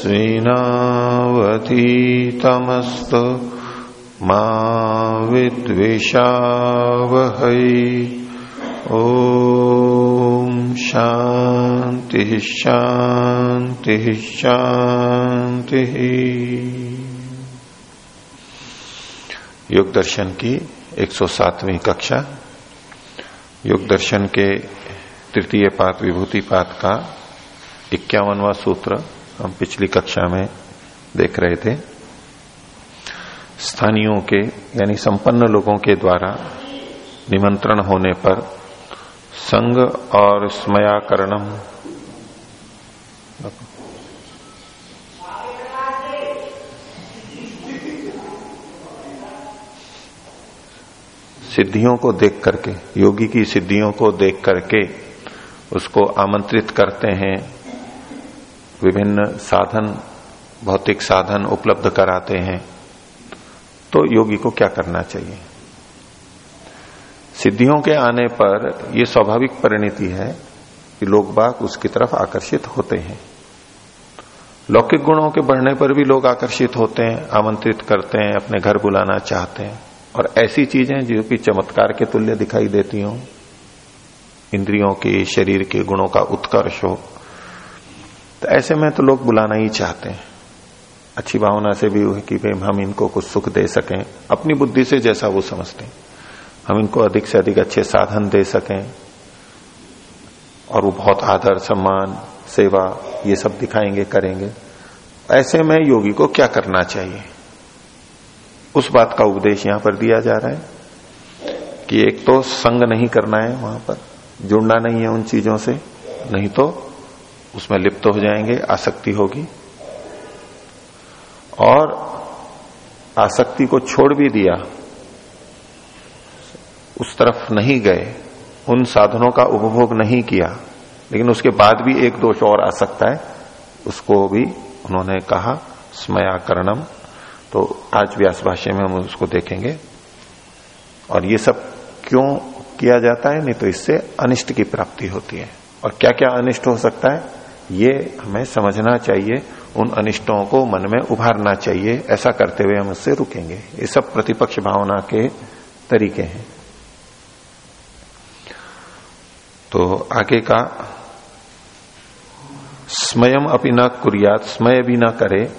तेजस्विनावतीतमस्तु मा विद्विषावहै। ॐ शान्ति शान्ति शान्तिः। योग दर्शन की 107वीं कक्षा। योग दर्शन के तृतीय पात विभूति पात का इक्यावनवा सूत्र। हम पिछली कक्षा में देख रहे थे। स्थानियों के, यानी संपन्न लोगों के द्वारा निमंत्रण होने पर संग और स्मयाकरणम। सिद्धियों को देख करके, योगी की सिद्धियों को देख करके उसको आमंत्रित करते हैं। विभिन्न साधन, भौतिक साधन उपलब्ध कराते हैं तो योगी को क्या करना चाहिए? सिद्धियों के आने पर यह स्वाभाविक परिणति है कि लोग बाग उसकी तरफ़ आकर्षित होते हैं। लौकिक गुणों के बढ़ने पर भी लोग आकर्षित होते हैं, आमंत्रित करते हैं, अपने घर बुलाना चाहते हैं। और ऐसी चीज़ें जो कि चमत्कार के तुल्य दिखाई देती हो, इंद्रियों के, शरीर के गुणों का उत्कर्ष हो तो ऐसे में तो लोग बुलाना ही चाहते हैं। अच्छी भावना से भी कि भाई हम इनको कुछ सुख दे सकें, अपनी बुद्धि से जैसा वो समझते हैं। हम इनको अधिक से अधिक अच्छे साधन दे सकें और वो बहुत आदर, सम्मान, सेवा, ये सब दिखाएँगे, करेंगे। ऐसे में योगी को क्या करना चाहिए? उस बात का उपदेश यहाँ पर दिया जा रहा है कि एक तो संग नहीं करना है वहाँ पर, जुड़ना नहीं है उन चीज़ों से, नहीं तो उसमें लिप्त हो जाएँगे, आसक्ति होगी। और आसक्ति को छोड़ भी दिया, उस तरफ़ नहीं गए, उन साधनों का उपभोग नहीं किया, लेकिन उसके बाद भी एक दोष और आ सकता है उसको भी उन्होंने कहा, स्मयाकरणम। तो आज व्यास भाष्य में हम उसको देखेंगे। और ये सब क्यों किया जाता है? नहीं तो इससे अनिष्ट की प्राप्ति होती है। और क्या क्या अनिष्ट हो सकता है? ये हमें समझना चाहिए, उन अनिष्टों को मन में उभारना चाहिए। ऐसा करते हुए हम उससे रुकेंगे। ये सब प्रतिपक्ष भावना के तरीके हैं। तो आगे का स्वयं अपनी न कुरियात, स्मय भी ना करे।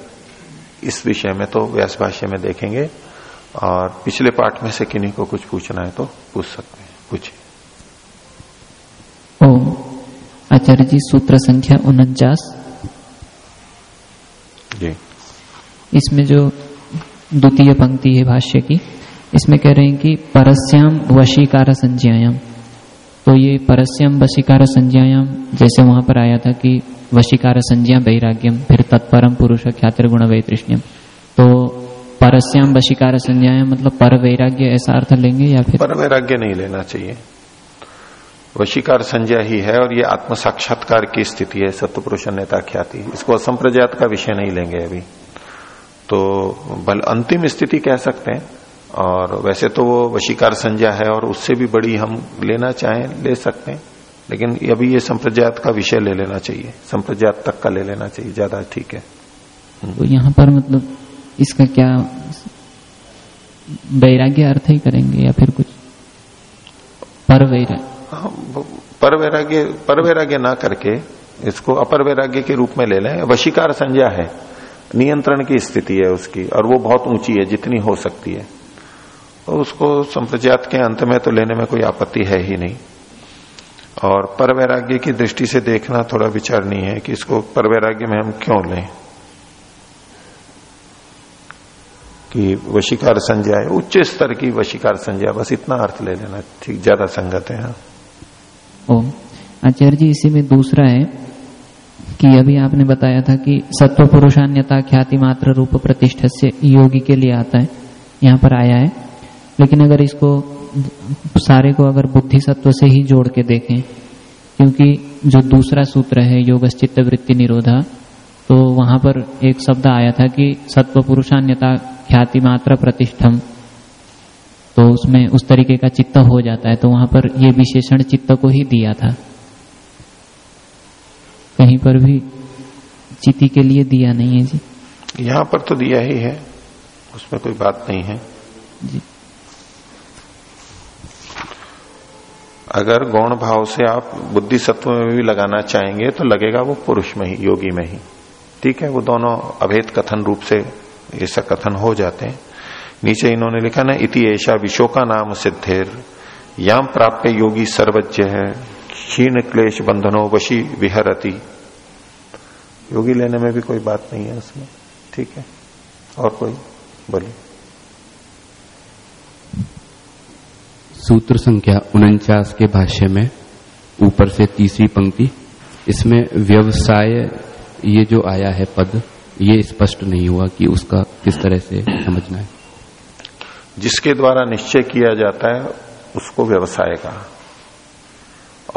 इस विषय में तो व्यास भाष्य में देखेंगे। और पिछले पाठ में से किन्हीं को कुछ पूछना है तो पूछ सकते हैं। पूछिए। आचार्य जी सूत्र संख्या उनचास। इसमें जो द्वितीय पंक्ति है भाष्य की इसमें कह रहे हैं कि परस्याम वशीकार संज्ञायाम। तो ये परस्याम वशीकार संज्ञायाम जैसे वहाँ पर आया था कि वशीकार संज्ञा वैराग्यम फिर तत्परम पुरुष ख्यातिर गुण वैतृष्ण्यम। तो परस्याम वशीकार संज्ञायाम मतलब पर वैराग्य ऐसा अर्थ लेंगे या फिर पर वैराग्य नहीं लेना चाहिए। वशीकार संज्ञा ही है और ये आत्म साक्षात्कार की स्थिति है सत्य पुरुष नेता ख्याति इसको असंप्रजात का विषय नहीं लेंगे अभी। तो बल अंतिम स्थिति कह सकते हैं। और वैसे तो वो वशीकार संज्ञा है और उससे भी बड़ी हम लेना चाहें, ले सकते हैं। लेकिन अभी ये संप्रजात का विषय ले लेना चाहिए। संप्रजात तक का ले लेना चाहिए, ज़्यादा ठीक है। तो यहाँ पर मतलब इसका क्या वैराग्य अर्थ ही करेंगे या फिर कुछ? पर वैराग्य पर वैराग्य पर वैराग्य ना करके इसको अपर वैराग्य के रूप में ले लें। वशीकार संज्ञा है। नियंत्रण की स्थिति है उसकी, और वो बहुत ऊँची है, जितनी हो सकती है। तो उसको संप्रजात के अंत में तो लेने में कोई आपत्ति है ही नहीं। और पर वैराग्य की दृष्टि से देखना थोड़ा विचार नहीं है कि इसको पर वैराग्य में हम क्यों लें। कि वशीकार संज्ञा है, उच्च स्तर की वशीकार संज्ञा, बस इतना अर्थ ले लेना, ठीक, ज़्यादा संगत है हाँ। ओम आचार्य जी, इसी में दूसरा है कि अभी आपने बताया था कि सत्व पुरुषान्यता ख्याति मात्र रूप प्रतिष्ठा से योगी के लिए आता है, यहाँ पर आया है। लेकिन अगर इसको, सारे को अगर बुद्धि सत्व से ही जोड़ के देखें, क्योंकि जो दूसरा सूत्र है योग चित्त वृत्ति निरोधा तो वहाँ पर एक शब्द आया था कि सत्व पुरुषान्यता ख्याति मात्र प्रतिष्ठम। तो उसमें उस तरीके का चित्त हो जाता है तो वहाँ पर ये विशेषण चित्त को ही दिया था। कहीं पर भी चिति के लिए दिया नहीं है जी। यहाँ पर तो दिया ही है उसमें कोई बात नहीं है। जी। अगर गौण भाव से आप बुद्धि सत्व में भी लगाना चाहेंगे तो लगेगा वो पुरुष में ही योगी में ही। ठीक है वो दोनों अभेद कथन रूप से ऐसा कथन हो जाते हैं। नीचे इन्होंने लिखा ना, इति ऐसा विशोका नाम सिद्धेर। याम प्राप्त योगी सर्वज्ञ है, क्षीण क्लेश बंधनों वशी विहरती। योगी लेने में भी कोई बात नहीं है उसमें। ठीक है? और कोई? बोलिए। सूत्र संख्या उनचास के भाष्य में, ऊपर से तीसरी पंक्ति, इसमें व्यवसाय, ये जो आया है पद, ये स्पष्ट नहीं हुआ कि उसका किस तरह से समझना है। जिसके द्वारा निश्चय किया जाता है, उसको व्यवसाय का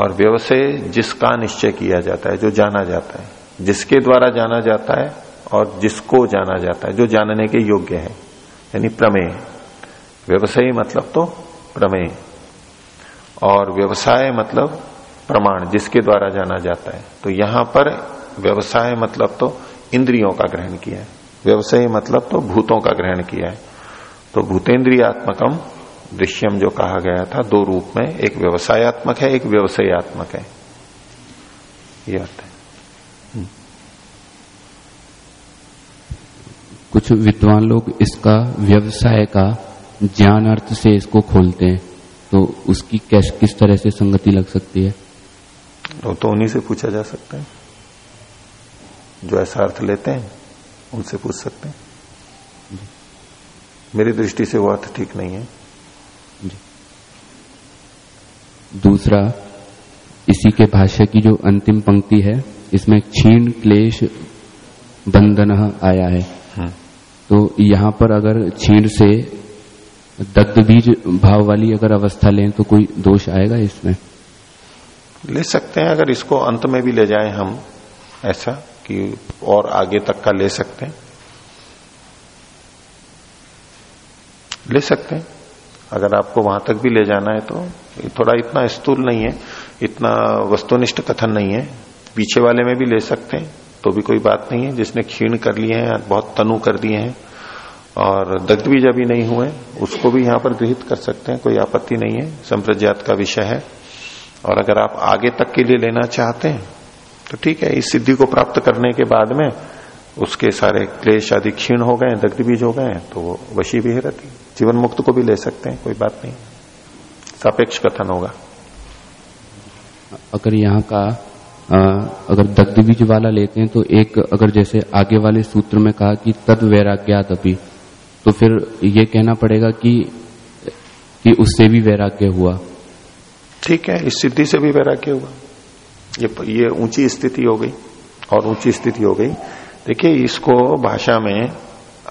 और व्यवसाय जिसका निश्चय किया जाता है, जो जाना जाता है। जिसके द्वारा जाना जाता है और जिसको जाना जाता है, जो जानने के योग्य है, यानी प्रमेय। व्यवसाय मतलब तो प्रमेय। और व्यवसाय मतलब प्रमाण, जिसके द्वारा जाना जाता है। तो यहाँ पर व्यवसाय मतलब तो इंद्रियों का ग्रहण किया है। व्यवसाय मतलब तो भूतों का ग्रहण किया है। तो भूतेन्द्रियात्मकम दृश्यम जो कहा गया था दो रूप में एक व्यवसायत्मक है एक व्यवसायत्मक है। ये अर्थ है। कुछ विद्वान लोग इसका व्यवसाय का ज्ञान अर्थ से इसको खोलते हैं तो उसकी कैस किस तरह से संगति लग सकती है? वो तो उन्हीं से पूछा जा सकता है। जो ऐसा अर्थ लेते हैं उनसे पूछ सकते हैं। मेरी दृष्टि से वो अर्थ ठीक नहीं है। दूसरा इसी के भाष्य की जो अंतिम पंक्ति है इसमें क्षीण क्लेश बंधन आया है। हम्म। तो यहाँ पर अगर क्षीण से दग्ध बीज भाव वाली अगर अवस्था लें तो कोई दोष आएगा इसमें? ले सकते हैं अगर इसको अंत में भी ले जाएँ हम ऐसा कि और आगे तक का ले सकते हैं। ले सकते हैं। अगर आपको वहाँ तक भी ले जाना है तो थोड़ा इतना स्थूल नहीं है, इतना वस्तुनिष्ठ कथन नहीं है। पीछे वाले में भी ले सकते हैं तो भी कोई बात नहीं है। जिसने क्षीण कर लिए हैं, बहुत तनु कर दिए हैं, और दग्ध बीज अभी नहीं हुए, उसको भी यहाँ पर गृहित कर सकते हैं, कोई आपत्ति नहीं है। संप्रज्ञात का विषय है। और अगर आप आगे तक के लिए लेना चाहते हैं तो ठीक है, इस सिद्धि को प्राप्त करने के बाद में उसके सारे क्लेश आदि क्षीण हो गए, दग्ध बीज हो गए तो वो वशी भी रहती जीवन मुक्त को भी ले सकते हैं कोई बात नहीं। सापेक्ष कथन होगा। अगर यहाँ का आ, अगर दग्ध बीज वाला लेते हैं तो एक अगर जैसे आगे वाले सूत्र में कहा कि तद वैराग्यात अभी तो फिर ये कहना पड़ेगा कि कि उससे भी वैराग्य हुआ। ठीक है इस सिद्धि से भी वैराग्य हुआ। ये ये ऊँची स्थिति हो गई और ऊँची स्थिति हो गई। देखिए इसको भाषा में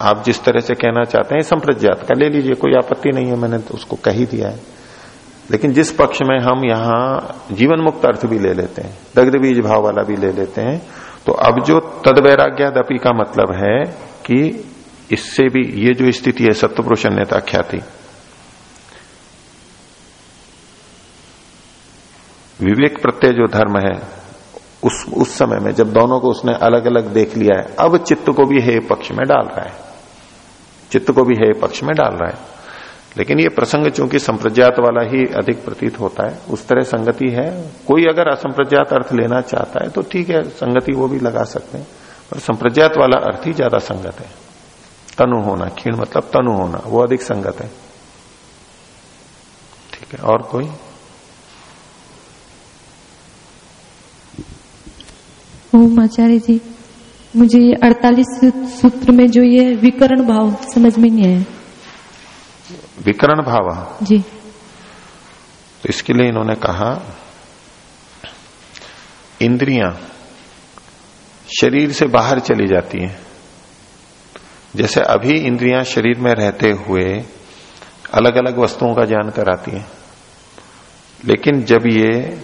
आप जिस तरह से कहना चाहते हैं संप्रज्ञात का ले लीजिए, कोई आपत्ति नहीं है, मैंने तो उसको कह ही दिया है। लेकिन जिस पक्ष में हम यहाँ जीवन मुक्त अर्थ भी ले लेते हैं, दग्ध बीज भाव वाला भी ले लेते हैं तो अब जो तद वैराग्यादपि का मतलब है कि इससे भी, ये जो स्थिति है सत्य अन्यता ख्याति विवेक प्रत्यय जो धर्म है उस उस समय में जब दोनों को उसने अलग अलग देख लिया है, अब चित्त को भी हे पक्ष में डाल रहा है। चित्त को भी हे पक्ष में डाल रहा है। लेकिन ये प्रसंग चूँकि संप्रज्ञात वाला ही अधिक प्रतीत होता है, उस तरह संगति है। कोई अगर असंप्रज्ञात अर्थ लेना चाहता है तो ठीक है, संगति वो भी लगा सकते हैं। पर संप्रज्ञात वाला अर्थ ही ज़्यादा संगत है। तनु होना, क्षीण मतलब तनु होना, वो अधिक संगत है। ठीक है, और कोई? ओम आचार्य जी। मुझे ये अड़तालीस सूत्र में जो ये विकरण भाव समझ में नहीं आया। विकरण भाव? जी। तो इसके लिए इन्होंने कहा इंद्रियाँ शरीर से बाहर चली जाती हैं। जैसे अभी इंद्रियाँ शरीर में रहते हुए अलग अलग वस्तुओं का ज्ञान कराती हैं लेकिन जब ये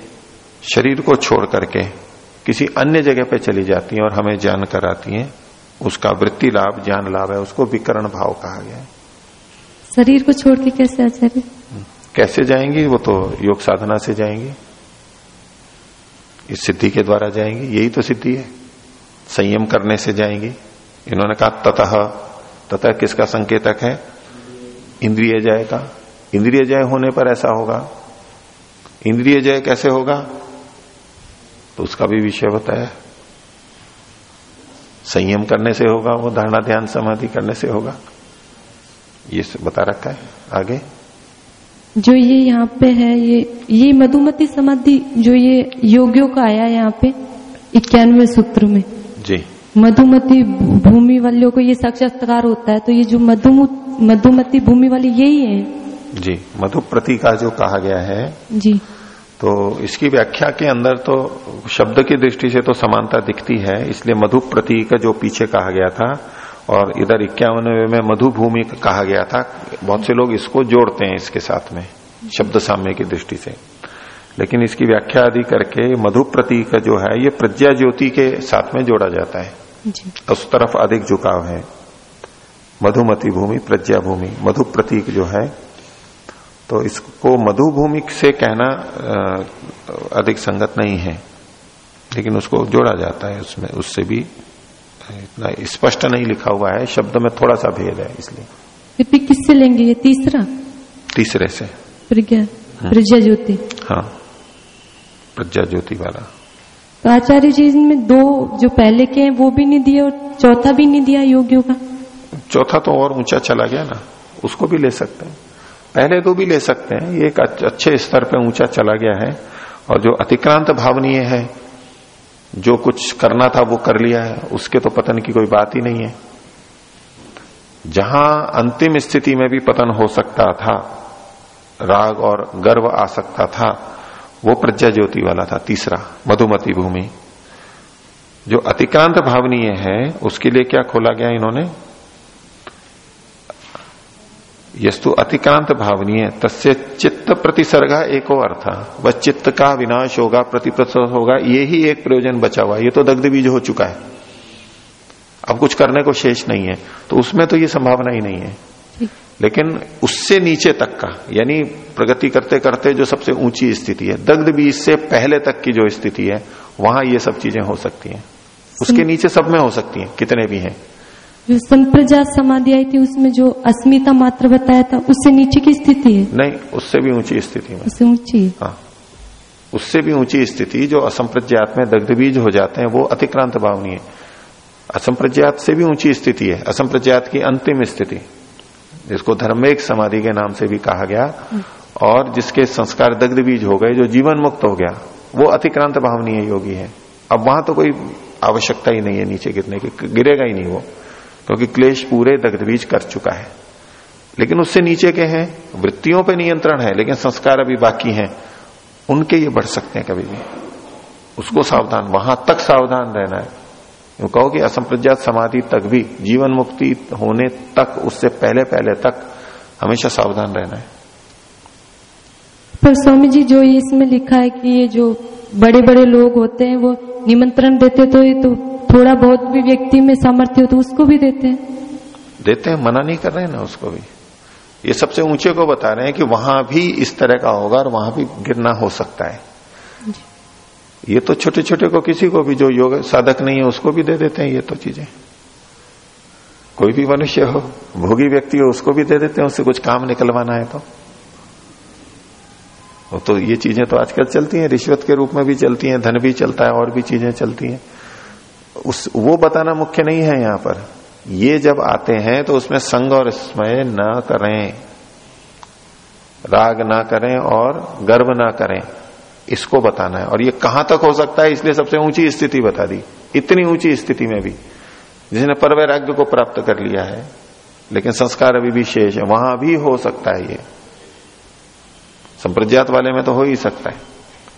शरीर को छोड़ करके किसी अन्य जगह पे चली जाती हैं और हमें ज्ञान कराती हैं उसका वृत्ति लाभ ज्ञान लाभ है उसको विकरण भाव कहा गया है। शरीर को छोड़ के कैसे आचार्य? कैसे जाएँगी? वो तो योग साधना से जाएँगी। इस सिद्धि के द्वारा जाएँगी। यही तो सिद्धि है। संयम करने से जाएँगी। इन्होंने कहा ततः। ततः किसका संकेतक है? इंद्रिय जय का। इंद्रिय जय होने पर ऐसा होगा। इंद्रिय जय कैसे होगा? तो उसका भी विषय बताया। संयम करने से होगा वो धारणा ध्यान समाधि करने से होगा। ये बता रखा है। आगे। जो ये यहाँ पे है ये ये मधुमती समाधि जो ये योगियों का आया यहाँ पे इक्यानवे सूत्र में। जी। मधुमती भूमि वालों को ये साक्षात्कार होता है तो ये जो मधुमु मधुमती भूमि वाली यही है। जी मधु प्रति का जो कहा गया है जी। तो इसकी व्याख्या के अंदर तो शब्द की दृष्टि से तो समानता दिखती है इसलिए मधु प्रतीक जो पीछे कहा गया था और इधर इक्यावनवे में मधु भूमि कहा गया था बहुत से लोग इसको जोड़ते हैं इसके साथ में शब्द साम्य की दृष्टि से। लेकिन इसकी व्याख्या आदि करके मधु प्रतीक जो है ये प्रज्ञा ज्योति के साथ में जोड़ा जाता है। जी। उस तरफ़ अधिक झुकाव है। मधुमती भूमि प्रज्ञा भूमि मधु प्रतीक जो है तो इसको मधु भूमि से कहना अधिक संगत नहीं है। लेकिन उसको जोड़ा जाता है उसमें उससे भी इतना स्पष्ट नहीं लिखा हुआ है। शब्द में थोड़ा सा भेद है इसलिए। फिर किससे लेंगे? ये तीसरा? तीसरे से। प्रज्ञा प्रज्ञा ज्योति। हाँ प्रज्ञा ज्योति वाला। तो आचार्य जी इसमें दो जो पहले के हैं वो भी नहीं दिए और चौथा भी नहीं दिया योगियों का? चौथा तो और ऊँचा चला गया ना उसको भी ले सकते हैं। पहले तो भी ले सकते हैं। ये एक अच्छे स्तर पे ऊँचा चला गया है और जो अतिक्रांत भावनीय है, जो कुछ करना था वो कर लिया है, उसके तो पतन की कोई बात ही नहीं है। जहाँ अंतिम स्थिति में भी पतन हो सकता था, राग और गर्व आ सकता था, वो प्रज्ञा ज्योति वाला था, तीसरा, मधुमती भूमि। जो अतिक्रांत भावनीय है, उसके लिए क्या खोला गया इन्होंने? यस्तु अतिक्रांत भावनीय तस्य चित्त प्रतिसर्गा एको अर्थ। वह चित्त का विनाश होगा प्रतिप्रत होगा ये ही एक प्रयोजन बचा हुआ ये तो दग्ध बीज हो चुका है। अब कुछ करने को शेष नहीं है तो उसमें तो ये संभावना ही नहीं है। लेकिन उससे नीचे तक का यानी प्रगति करते करते जो सबसे ऊँची स्थिति है दग्ध बीज से पहले तक की जो स्थिति है वहाँ ये सब चीज़ें हो सकती हैं। उसके नीचे सब में हो सकती हैं कितने भी हैं। जो संप्रजात समाधि आई थी उसमें जो अस्मिता मात्र बताया था उससे नीचे की स्थिति है? नहीं उससे भी ऊँची स्थिति में। उससे ऊँची हाँ? उससे भी ऊँची स्थिति जो असंप्रज्ञात में दग्ध बीज हो जाते हैं वो अतिक्रांत भावनी है। असंप्रज्ञात से भी ऊँची स्थिति है असंप्रज्ञात की अंतिम स्थिति। जिसको धर्मेक समाधि के नाम से भी कहा गया और जिसके संस्कार दग्ध बीज हो गए जो जीवन मुक्त हो गया वो अतिक्रांत भावनीय योगी है। अब वहाँ तो कोई आवश्यकता ही नहीं है नीचे गिरने की गिरेगा ही नहीं वो। क्योंकि क्लेश पूरे दग्ध बीज कर चुका है। लेकिन उससे नीचे के हैं, वृत्तियों पे नियंत्रण है, लेकिन संस्कार अभी बाकी हैं। उनके ये बढ़ सकते हैं कभी भी। उसको सावधान, वहाँ तक सावधान रहना है। कहो कि असंप्रज्ञात समाधि तक भी, जीवन मुक्ति होने तक, उससे पहले पहले तक हमेशा सावधान रहना है। पर स्वामी जी जो इसमें लिखा है कि ये जो बड़े बड़े लोग होते हैं, वो निमंत्रण देते तो ये तो थोड़ा बहुत भी व्यक्ति में सामर्थ्य हो तो उसको भी देते हैं। देते हैं मना नहीं कर रहे हैं ना उसको भी। ये सबसे ऊँचे को बता रहे हैं कि वहाँ भी इस तरह का होगा और वहाँ भी गिरना हो सकता है। ये तो छोटे छोटे को किसी को भी जो योग साधक नहीं है उसको भी दे देते हैं ये तो चीज़ें। कोई भी मनुष्य हो भोगी व्यक्ति हो उसको भी दे देते हैं उससे कुछ काम निकलवाना है तो। तो ये चीज़ें तो आजकल चलती हैं रिश्वत के रूप में भी चलती हैं धन भी चलता है और भी चीज़ें चलती हैं। उस, वो बताना मुख्य नहीं है यहाँ पर। ये जब आते हैं तो उसमें संग और स्मय न करें। राग ना करें और गर्व ना करें। इसको बताना है। और ये कहाँ तक हो सकता है इसलिए सबसे ऊँची स्थिति बता दी। इतनी ऊँची स्थिति में भी। जिसने परवैराग्य को प्राप्त कर लिया है, लेकिन संस्कार अभी भी शेष है। वहाँ भी हो सकता है ये। संप्रज्ञात वाले में तो हो ही सकता है।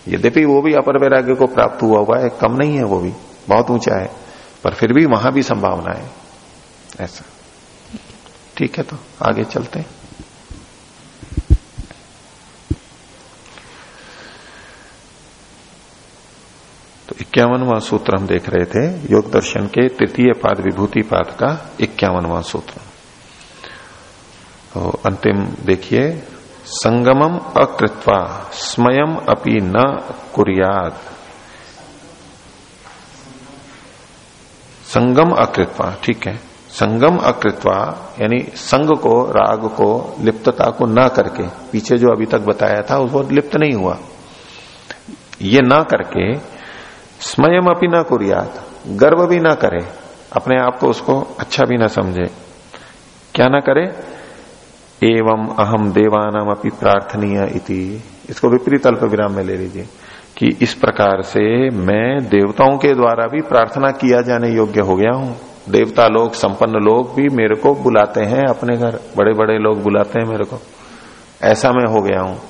यद्यपि वो भी अपर वैराग्य को प्राप्त हुआ हुआ है, कम नहीं है वो भी। बहुत ऊँचा है, पर फिर भी वहाँ भी संभावना है। ऐसा। ठीक है तो आगे चलते हैं। तो इक्यावनवा सूत्र हम देख रहे थे, योग दर्शन के तृतीय पाद विभूति पाद का इक्यावनवा सूत्र। तो अंतिम देखिए, संगमम अकृत्वा, स्मयम अपि न कुरियाद संगम अकृत्वा, ठीक है? संगम अकृत्वा, यानी संग को, राग को, लिप्तता को न करके, पीछे जो अभी तक बताया था, वो लिप्त नहीं हुआ। ये ना करके स्वयं अपनी ना कुरियात, गर्व भी ना करे, अपने आप को उसको अच्छा भी ना समझे। क्या ना करे? एवं अहम देवानाम अपनी प्रार्थनीय इति। इसको विपरीत अल्प विराम में ले लीजिए। कि इस प्रकार से मैं देवताओं के द्वारा भी प्रार्थना किया जाने योग्य हो गया हूँ। देवता लोग, संपन्न लोग भी मेरे को बुलाते हैं अपने घर। बड़े बड़े लोग बुलाते हैं मेरे को। ऐसा मैं हो गया हूँ।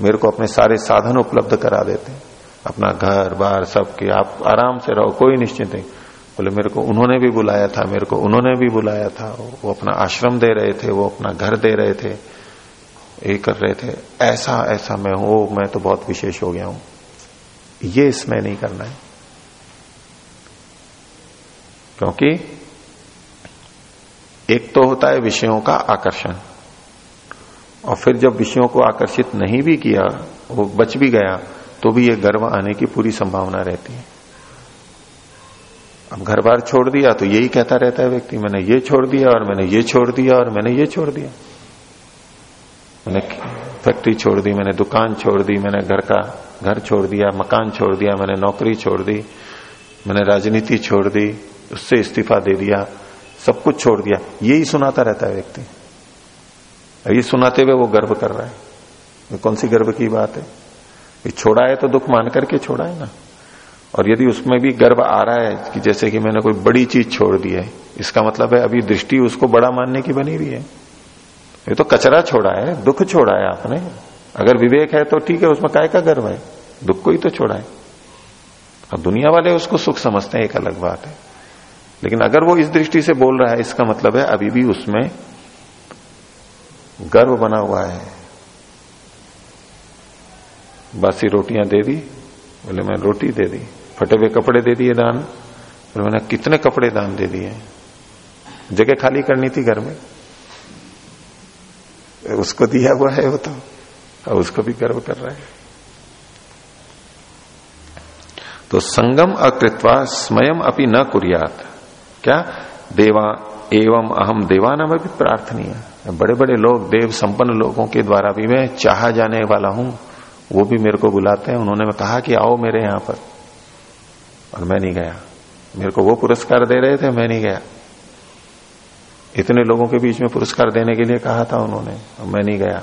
मेरे को अपने सारे साधन उपलब्ध करा देते हैं। अपना घर, बार सब के आप आराम से रहो, कोई निश्चित नहीं। बोले, मेरे को उन्होंने भी बुलाया था, मेरे को उन्होंने भी बुलाया था। वो अपना आश्रम दे रहे थे, वो अपना घर दे रहे थे, ये कर रहे थे। ऐसा ऐसा मैं हूँ। मैं तो बहुत विशेष हो गया हूँ। ये इसमें नहीं करना है। क्योंकि एक तो होता है विषयों का आकर्षण, और फिर जब विषयों को आकर्षित नहीं भी किया, वो बच भी गया तो भी ये गर्व आने की पूरी संभावना रहती है। अब घर बार छोड़ दिया तो यही कहता रहता है व्यक्ति, मैंने ये छोड़ दिया, और मैंने ये छोड़ दिया, और मैंने ये छोड़ दिया। मैंने फैक्ट्री छोड़ दी, मैंने दुकान छोड़ दी, मैंने घर का घर छोड़ दिया, मकान छोड़ दिया, मैंने नौकरी छोड़ दी, मैंने राजनीति छोड़ दी, उससे इस्तीफा दे दिया, सब कुछ छोड़ दिया। यही सुनाता रहता है व्यक्ति। ये सुनाते हुए वो गर्व कर रहा है। ये कौन सी गर्व की बात है? ये छोड़ा है तो दुख मान करके छोड़ा है ना। और यदि उसमें भी गर्व आ रहा है कि जैसे कि मैंने कोई बड़ी चीज़ छोड़ दी है, इसका मतलब है अभी दृष्टि उसको बड़ा मानने की बनी हुई है। ये तो कचरा छोड़ा है, दुख छोड़ा है आपने। अगर विवेक है तो ठीक है, उसमें काय का गर्व है? दुख को ही तो छोड़ा है। अब दुनिया वाले उसको सुख समझते हैं, एक अलग बात है। लेकिन अगर वो इस दृष्टि से बोल रहा है, इसका मतलब है अभी भी उसमें गर्व बना हुआ है। बासी रोटियाँ दे दी, बोले, मैं रोटी दे दी। फटे हुए कपड़े दे दिए दान। बोले, मैंने कितने कपड़े दान दे दिए जगह खाली करनी थी घर में। उसको दिया हुआ है वो तो। और उसको भी गर्व कर रहा है। तो संगम अकृत्वा स्वयं अपनी न कुरियात। क्या? देवा, एवं अहम देवानाम भी प्रार्थनीय। बड़े बड़े लोग, देव संपन्न लोगों के द्वारा भी मैं चाह जाने वाला हूँ। वो भी मेरे को बुलाते हैं। उन्होंने कहा कि आओ मेरे यहाँ पर। और मैं नहीं गया। मेरे को वो पुरस्कार दे रहे थे, मैं नहीं गया। इतने लोगों के बीच में पुरस्कार देने के लिए कहा था उन्होंने। मैं नहीं गया।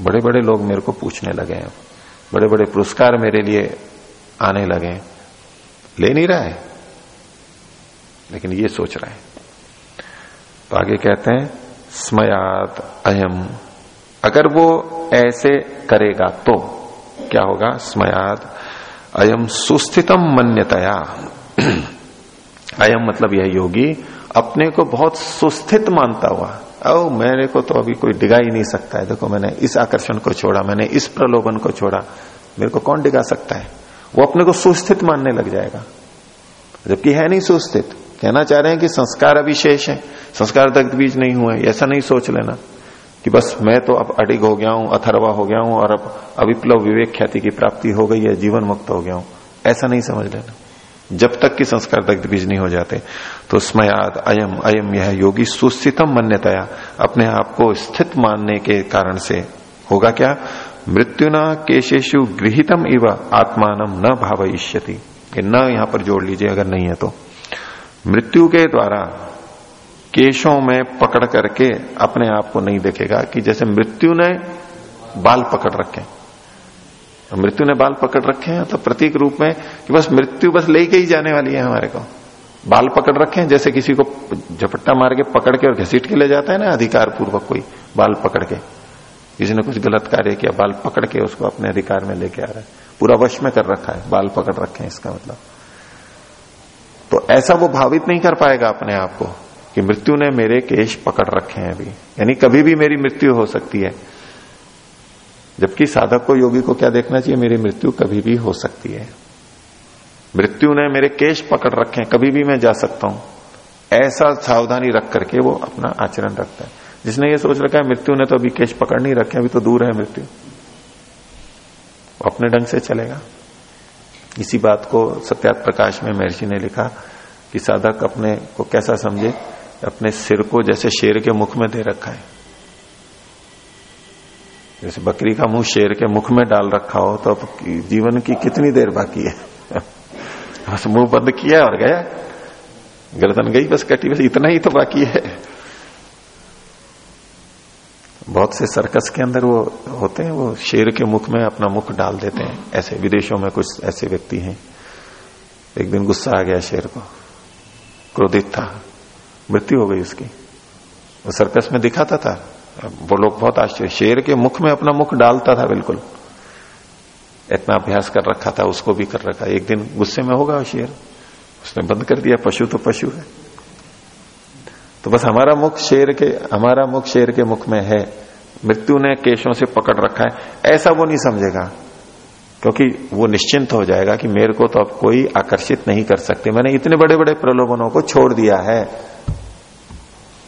बड़े बड़े लोग मेरे को पूछने लगे हैं। बड़े बड़े पुरस्कार मेरे लिए आने लगे हैं। ले नहीं रहा है। लेकिन ये सोच रहा है। तो आगे कहते हैं, स्मयात अयम। अगर वो ऐसे करेगा तो क्या होगा? स्मयात अयम सुस्थितम मन्यतया। अयम मतलब यह योगी अपने को बहुत सुस्थित मानता हुआ। ओ मेरे को तो अभी कोई डिगा ही नहीं सकता है। देखो, मैंने इस आकर्षण को छोड़ा, मैंने इस प्रलोभन को छोड़ा। मेरे को कौन डिगा सकता है? वो अपने को सुस्थित मानने लग जाएगा। जबकि है नहीं सुस्थित। कहना चाह रहे हैं कि संस्कार अविशेष है। संस्कार दग्ध बीज नहीं हुए ऐसा नहीं सोच लेना कि बस मैं तो अब अडिग हो गया हूँ, अथर्वा हो गया हूँ और अब अविप्लव विवेक ख्याति की प्राप्ति हो गई है, जीवन मुक्त हो गया हूँ। ऐसा नहीं समझ लेना। जब तक कि संस्कार दग्ध बीज नहीं हो जाते तो स्मयाद, अयम अयम यह योगी सुस्थितम मन्यतया अपने आप को स्थित मानने के कारण से होगा क्या? मृत्यु न केशेशु गृहितम इव आत्मान न भावयिष्यति। न यहाँ पर जोड़ लीजिए, अगर नहीं है तो। मृत्यु के द्वारा केशों में पकड़ करके अपने आप को नहीं देखेगा कि जैसे मृत्यु ने बाल पकड़ रखे। मृत्यु ने बाल पकड़ रखे हैं तो प्रतीक रूप में कि बस मृत्यु बस ले के ही जाने वाली है हमारे को। बाल पकड़ रखे हैं, जैसे किसी को झपट्टा मार के पकड़ के और घसीट के ले जाता है ना अधिकार पूर्वक कोई बाल पकड़ के। किसी ने कुछ गलत कार्य किया, बाल पकड़ के उसको अपने अधिकार में लेके आ रहा है। पूरा वश में कर रखा है, बाल पकड़ रखे हैं इसका मतलब। तो ऐसा वो भावित नहीं कर पाएगा अपने आप को, कि मृत्यु ने मेरे केश पकड़ रखे हैं अभी। यानी कभी भी मेरी मृत्यु हो सकती है। जबकि साधक को योगी को क्या देखना चाहिए? मेरी मृत्यु कभी भी हो सकती है। मृत्यु ने मेरे केश पकड़ रखे हैं, कभी भी मैं जा सकता हूँ। ऐसा सावधानी रख करके वो अपना आचरण रखता है। जिसने ये सोच रखा है, मृत्यु ने तो अभी केश पकड़ नहीं रखे, अभी तो दूर है मृत्यु। अपने ढंग से चलेगा। इसी बात को सत्यात प्रकाश में महर्षि ने लिखा कि साधक अपने को कैसा समझे? अपने सिर को जैसे शेर के मुख में दे रखा है। जैसे बकरी का मुँह शेर के मुख में डाल रखा हो तो अब जीवन की कितनी देर बाकी है? बस मुँह बंद किया और गया। गर्दन गई, बस कटी, बस इतना ही तो बाकी है। बहुत से सर्कस के अंदर वो होते हैं, वो शेर के मुख में अपना मुख डाल देते हैं। ऐसे विदेशों में कुछ ऐसे व्यक्ति हैं। एक दिन गुस्सा आ गया शेर को। क्रोधित था। मृत्यु हो गई उसकी। वो सर्कस में दिखाता था। वो लोग बहुत आश्चर्य शेर के मुख में अपना मुख डालता था बिल्कुल। इतना अभ्यास कर रखा था, उसको भी कर रखा। एक दिन गुस्से में होगा शेर। उसने बंद कर दिया, पशु तो पशु है। तो बस हमारा मुख शेर के हमारा मुख शेर के मुख में है। मृत्यु ने केशों से पकड़ रखा है। ऐसा वो नहीं समझेगा। क्योंकि वो निश्चिंत हो जाएगा कि मेरे को तो अब कोई आकर्षित नहीं कर सकते। मैंने इतने बड़े बड़े प्रलोभनों को छोड़ दिया है।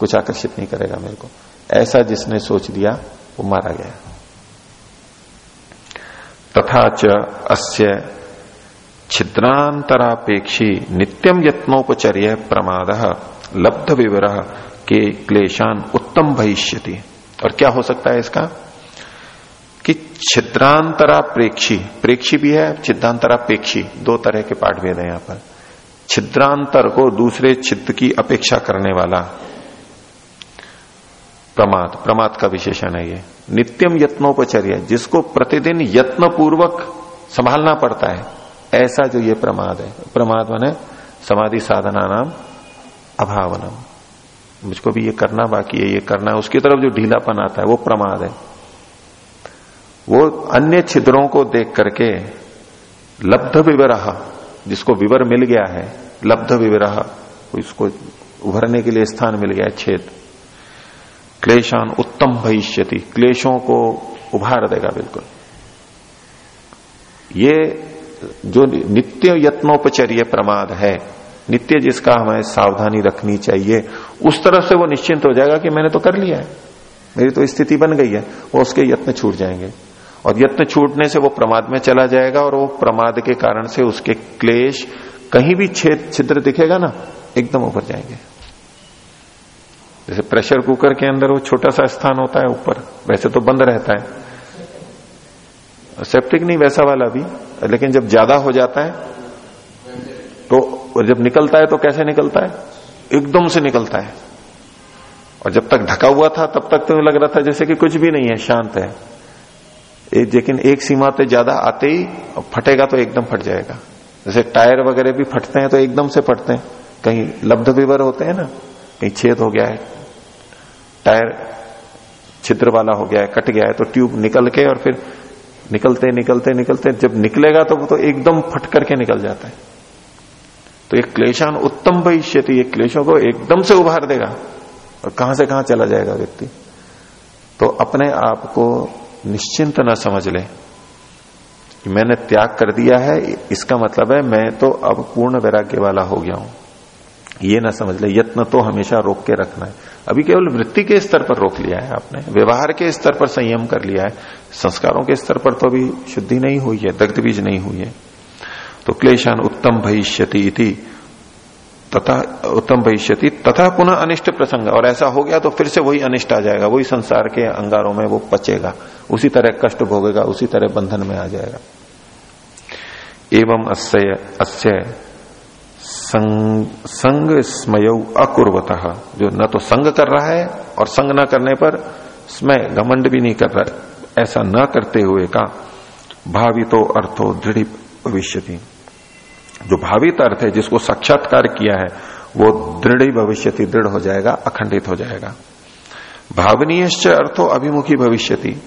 कुछ आकर्षित नहीं करेगा मेरे को। ऐसा जिसने सोच दिया, वो मारा गया। तथा च अस्य छिद्रांतरापेक्षी नित्यम यत्नोपचर्य प्रमाद, लब्ध विवर के क्लेशान उत्तम भविष्य और क्या हो सकता है इसका? कि छिद्रांतरा प्रेक्षी प्रेक्षी भी है छिद्रांतरा छिद्रांतरापेक्षी, दो तरह के पाठ भेद है यहाँ पर। छिद्रांतर को दूसरे छिद्र की अपेक्षा करने वाला प्रमाद प्रमाद का विशेषण है ये। नित्यम यत्नोपचर्य, जिसको प्रतिदिन यत्न पूर्वक संभालना पड़ता है, ऐसा जो ये प्रमाद है। प्रमाद माने समाधि साधना नाम अभावनम। मुझको भी ये करना, बाकी है ये करना है उसकी तरफ़ जो ढीलापन आता है, वो प्रमाद है। वो अन्य छिद्रों को देख करके लब्ध विवरह, जिसको विवर मिल गया है, लब्ध विवरह इसको उभरने के लिए स्थान मिल गया है, छेद। क्लेशान उत्तम भविष्यति। क्लेशों को उभार देगा बिल्कुल। ये जो नित्य यत्नोपचर्य प्रमाद है, नित्य जिसका हमें सावधानी रखनी चाहिए, उस तरफ़ से वो निश्चिंत हो जाएगा कि मैंने तो कर लिया है। मेरी तो स्थिति बन गई है, वो उसके यत्न छूट जाएँगे। और यत्न छूटने से वो प्रमाद में चला जाएगा और वो प्रमाद के कारण से उसके क्लेश कहीं भी छेद, छिद्र दिखेगा ना, एकदम ऊपर जाएँगे। जैसे प्रेशर कुकर के अंदर वो छोटा सा स्थान होता है ऊपर, वैसे तो बंद रहता है। सेप्टिक नहीं वैसा वाला भी, लेकिन जब ज़्यादा हो जाता है तो जब निकलता है तो कैसे निकलता है? एकदम से निकलता है। और जब तक ढका हुआ था, तब तक तो लग रहा था जैसे कि कुछ भी नहीं है, शांत है। लेकिन एक सीमा पे ज़्यादा आते ही फटेगा तो एकदम फट जाएगा। जैसे टायर वगैरह भी फटते हैं तो एकदम से फटते हैं। कहीं लब्ध विवर होते हैं ना, कहीं छेद हो गया है। टायर छिद्र वाला हो गया है, कट गया है तो ट्यूब निकल के और फिर निकलते निकलते निकलते, जब निकलेगा तो वो तो एकदम फट करके निकल जाता है। तो ये क्लेशान उत्तम भविष्य ये क्लेशों को एकदम से उभार देगा और कहाँ से कहाँ चला जाएगा व्यक्ति। तो अपने आप को निश्चिंत न समझ ले कि मैंने त्याग कर दिया है, इसका मतलब है मैं तो अब पूर्ण वैराग्य वाला हो गया हूँ। ये ना समझ ले, यत्न तो हमेशा रोक के रखना है। अभी केवल वृत्ति के स्तर पर रोक लिया है आपने। व्यवहार के स्तर पर संयम कर लिया है। संस्कारों के स्तर पर तो अभी शुद्धि नहीं हुई है, दग्ध बीज नहीं हुई है। तो क्लेशान उत्तम भविष्यति तथा उत्तम भविष्यति तथा पुनः अनिष्ट प्रसंग। और ऐसा हो गया तो फिर से वही अनिष्ट आ जाएगा, वही संसार के अंगारों में वो पचेगा। उसी तरह कष्ट भोगेगा, उसी तरह बंधन में आ जाएगा। एवं अस्य अस्य संग, संग स्मय अकुर्वत जो न तो संग कर रहा है और संग न करने पर स्मय घमंड भी नहीं कर रहा ऐसा न करते हुए का भावितो अर्थो दृढ़ भविष्य जो भावित अर्थ है जिसको साक्षात्कार किया है वो दृढ़ भविष्य दृढ़ हो जाएगा अखंडित हो जाएगा। भावनीय अर्थो अभिमुखी भविष्यति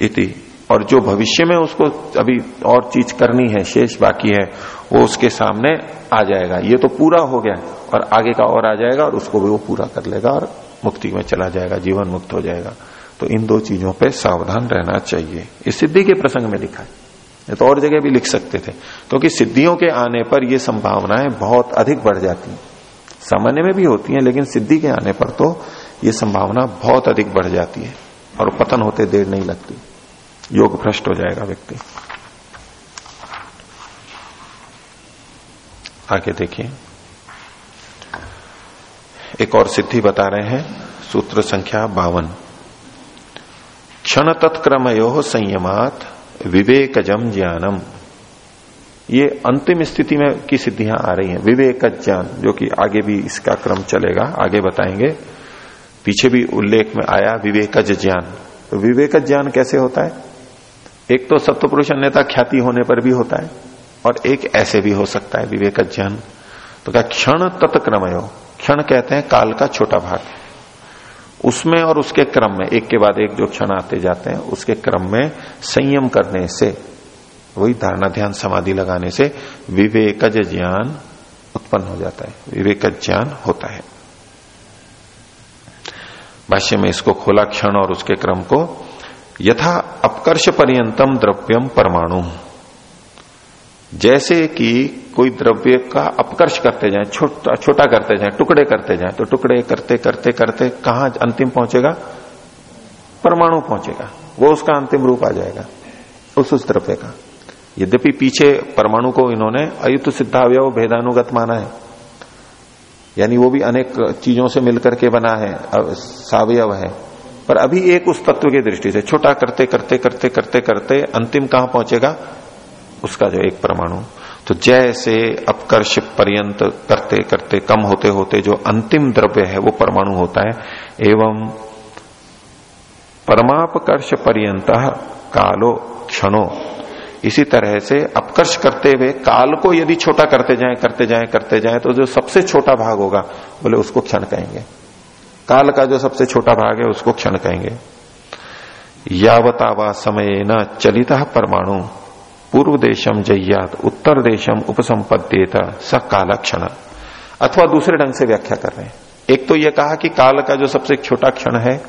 इति। और जो भविष्य में उसको अभी और चीज़ करनी है, शेष बाकी है, वो उसके सामने आ जाएगा। ये तो पूरा हो गया और आगे का और आ जाएगा और उसको भी वो पूरा कर लेगा और मुक्ति में चला जाएगा, जीवन मुक्त हो जाएगा। तो इन दो चीज़ों पे सावधान रहना चाहिए। इस सिद्धि के प्रसंग में लिखा है। ये तो और जगह भी लिख सकते थे। क्योंकि सिद्धियों के आने पर ये संभावनाएँ बहुत अधिक बढ़ जाती हैं। सामान्य में भी होती हैं, लेकिन सिद्धि के आने पर तो ये संभावना बहुत अधिक बढ़ जाती है और पतन होते देर नहीं लगती। योग भ्रष्ट हो जाएगा व्यक्ति। आगे देखिए। एक और सिद्धि बता रहे हैं, सूत्र संख्या बावन। क्षण तत्क्रमयो संयमात विवेकजम ज्ञानम। ये अंतिम स्थिति में की सिद्धियाँ आ रही हैं। विवेक ज्ञान जो कि आगे भी इसका क्रम चलेगा, आगे बताएँगे। पीछे भी उल्लेख में आया विवेकज ज्ञान तो विवेक ज्ञान कैसे होता है? एक तो सत्वपुरुष अन्यता ख्याति होने पर भी होता है, और एक ऐसे भी हो सकता है विवेक ज्ञान तो क्या क्षण तत्क्रमयो, क्षण कहते हैं काल का छोटा भाग। उसमें और उसके क्रम में, एक के बाद एक जो क्षण आते जाते हैं, उसके क्रम में संयम करने से, वही धारणा ध्यान समाधि लगाने से विवेकज ज्ञान उत्पन्न हो जाता है विवेक ज्ञान होता है। भाष्य में इसको खोला क्षण और उसके क्रम को यथा अपकर्ष पर्यंतम द्रव्यम परमाणु जैसे कि कोई द्रव्य का अपकर्ष करते जाए, छोटा छोटा करते जाए, टुकड़े करते जाए तो टुकड़े करते करते करते कहा अंतिम पहुंचेगा? परमाणु पहुंचेगा। वो उसका अंतिम रूप आ जाएगा, उस उस द्रव्य का। यद्यपि पीछे परमाणु को इन्होंने अयुत सिद्धावय भेदानुगत माना है। यानी वो भी अनेक चीज़ों से मिलकर के बना है, सावयव है। पर अभी एक उस तत्व की दृष्टि से, छोटा करते करते करते करते करते अंतिम कहाँ पहुंचेगा? उसका जो एक परमाणु। तो जैसे अपकर्ष पर्यंत करते करते, कम होते होते जो अंतिम द्रव्य है, वो परमाणु होता है। एवं परमापकर्ष पर्यंत कालो क्षणो। इसी तरह से अपकर्ष करते हुए काल को यदि छोटा करते जाएँ करते जाएँ करते जाएँ तो जो सबसे छोटा भाग होगा, बोले उसको क्षण कहेंगे। काल का जो सबसे छोटा भाग है, उसको क्षण कहेंगे। यावतावा समय न चलित परमाणु, पूर्व देशम जय्यात, उत्तर देशम उपसंपद्येत, स काल क्षण। अथवा दूसरे ढंग से व्याख्या कर रहे हैं। एक तो यह कहा कि काल का जो सबसे छोटा क्षण है,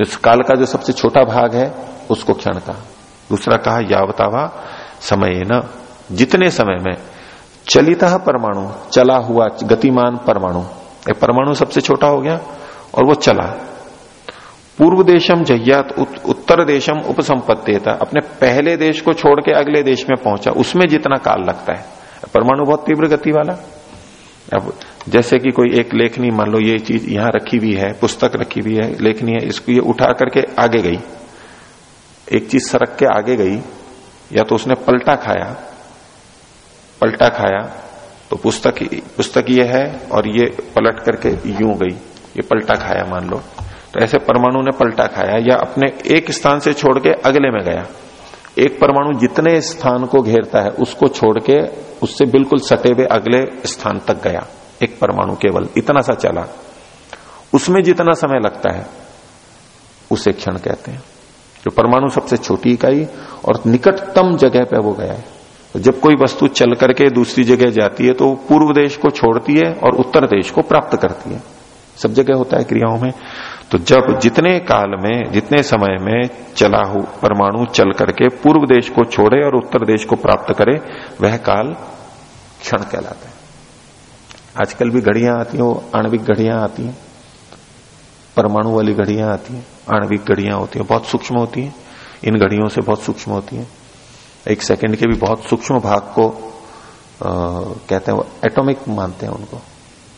इस काल का जो सबसे छोटा भाग है, उसको क्षण कहा। दूसरा कहा, यावतावा समय न जितने समय में चलिता परमाणु, चला हुआ गतिमान परमाणु एक परमाणु सबसे छोटा हो गया और वो चला। पूर्व देशम जहियात उत्तर देशम उपसंपत्ति था अपने पहले देश को छोड़ के अगले देश में पहुँचा। उसमें जितना काल लगता है। परमाणु बहुत तीव्र गति वाला। अब जैसे कि कोई एक लेखनी, मान लो ये चीज़ यहाँ रखी हुई है, पुस्तक रखी हुई है, लेखनी है, इसको ये उठा करके आगे गई। एक चीज़ सरक के आगे गई, या तो उसने पलटा खाया पलटा खाया तो पुस्तक पुस्तक ये है और ये पलट करके यूँ गई। ये पलटा खाया, मान लो। तो ऐसे परमाणु ने पलटा खाया या अपने एक स्थान से छोड़ के अगले में गया। एक परमाणु जितने स्थान को घेरता है, उसको छोड़ के उससे बिल्कुल सटे हुए अगले स्थान तक गया। एक परमाणु केवल इतना सा चला। उसमें जितना समय लगता है, उसे क्षण कहते हैं। जो परमाणु सबसे छोटी इकाई और निकटतम जगह पे वो गया है। जब कोई वस्तु चल करके दूसरी जगह जाती है तो पूर्व देश को छोड़ती है और उत्तर देश को प्राप्त करती है। सब जगह होता है क्रियाओं में। तो जब जितने काल में, जितने समय में चला हो, परमाणु चल करके पूर्व देश को छोड़े और उत्तर देश को प्राप्त करे, वह काल क्षण कहलाता है। आजकल भी घड़ियाँ आती हैं आणविक घड़ियाँ आती हैं। परमाणु वाली घड़ियाँ आती हैं, आणविक घड़ियाँ होती हैं, बहुत सूक्ष्म होती हैं। इन घड़ियों से बहुत सूक्ष्म होती हैं। एक सेकंड के भी बहुत सूक्ष्म भाग को आ, कहते हैं वो एटॉमिक मानते हैं उनको।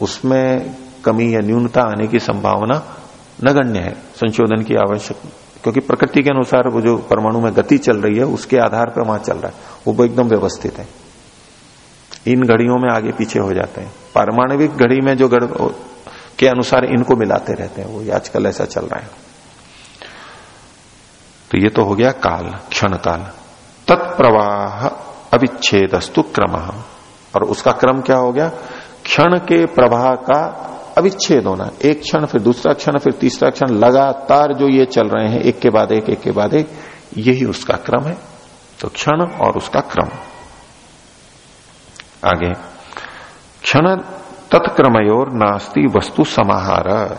उसमें कमी या न्यूनता आने की संभावना नगण्य है संशोधन की आवश्यक क्योंकि प्रकृति के अनुसार वो जो परमाणु में गति चल रही है उसके आधार पर वहाँ चल रहा है। वो एकदम व्यवस्थित है। इन घड़ियों में आगे पीछे हो जाते हैं। पारमाणविक घड़ी में जो गढ़ के अनुसार इनको मिलाते रहते हैं वो आजकल ऐसा चल रहा है। तो ये तो हो गया काल क्षण काल तत्प्रवाह अविच्छेदस्तु क्रम। और उसका क्रम क्या हो गया? क्षण के प्रवाह का अविच्छेद होना। एक क्षण, फिर दूसरा क्षण, फिर तीसरा क्षण, लगातार जो ये चल रहे हैं, एक के बाद एक एक के बाद एक, यही उसका क्रम है। तो क्षण और उसका क्रम। आगे। क्षण तत्क्रमयोर नास्ति वस्तु समाहार।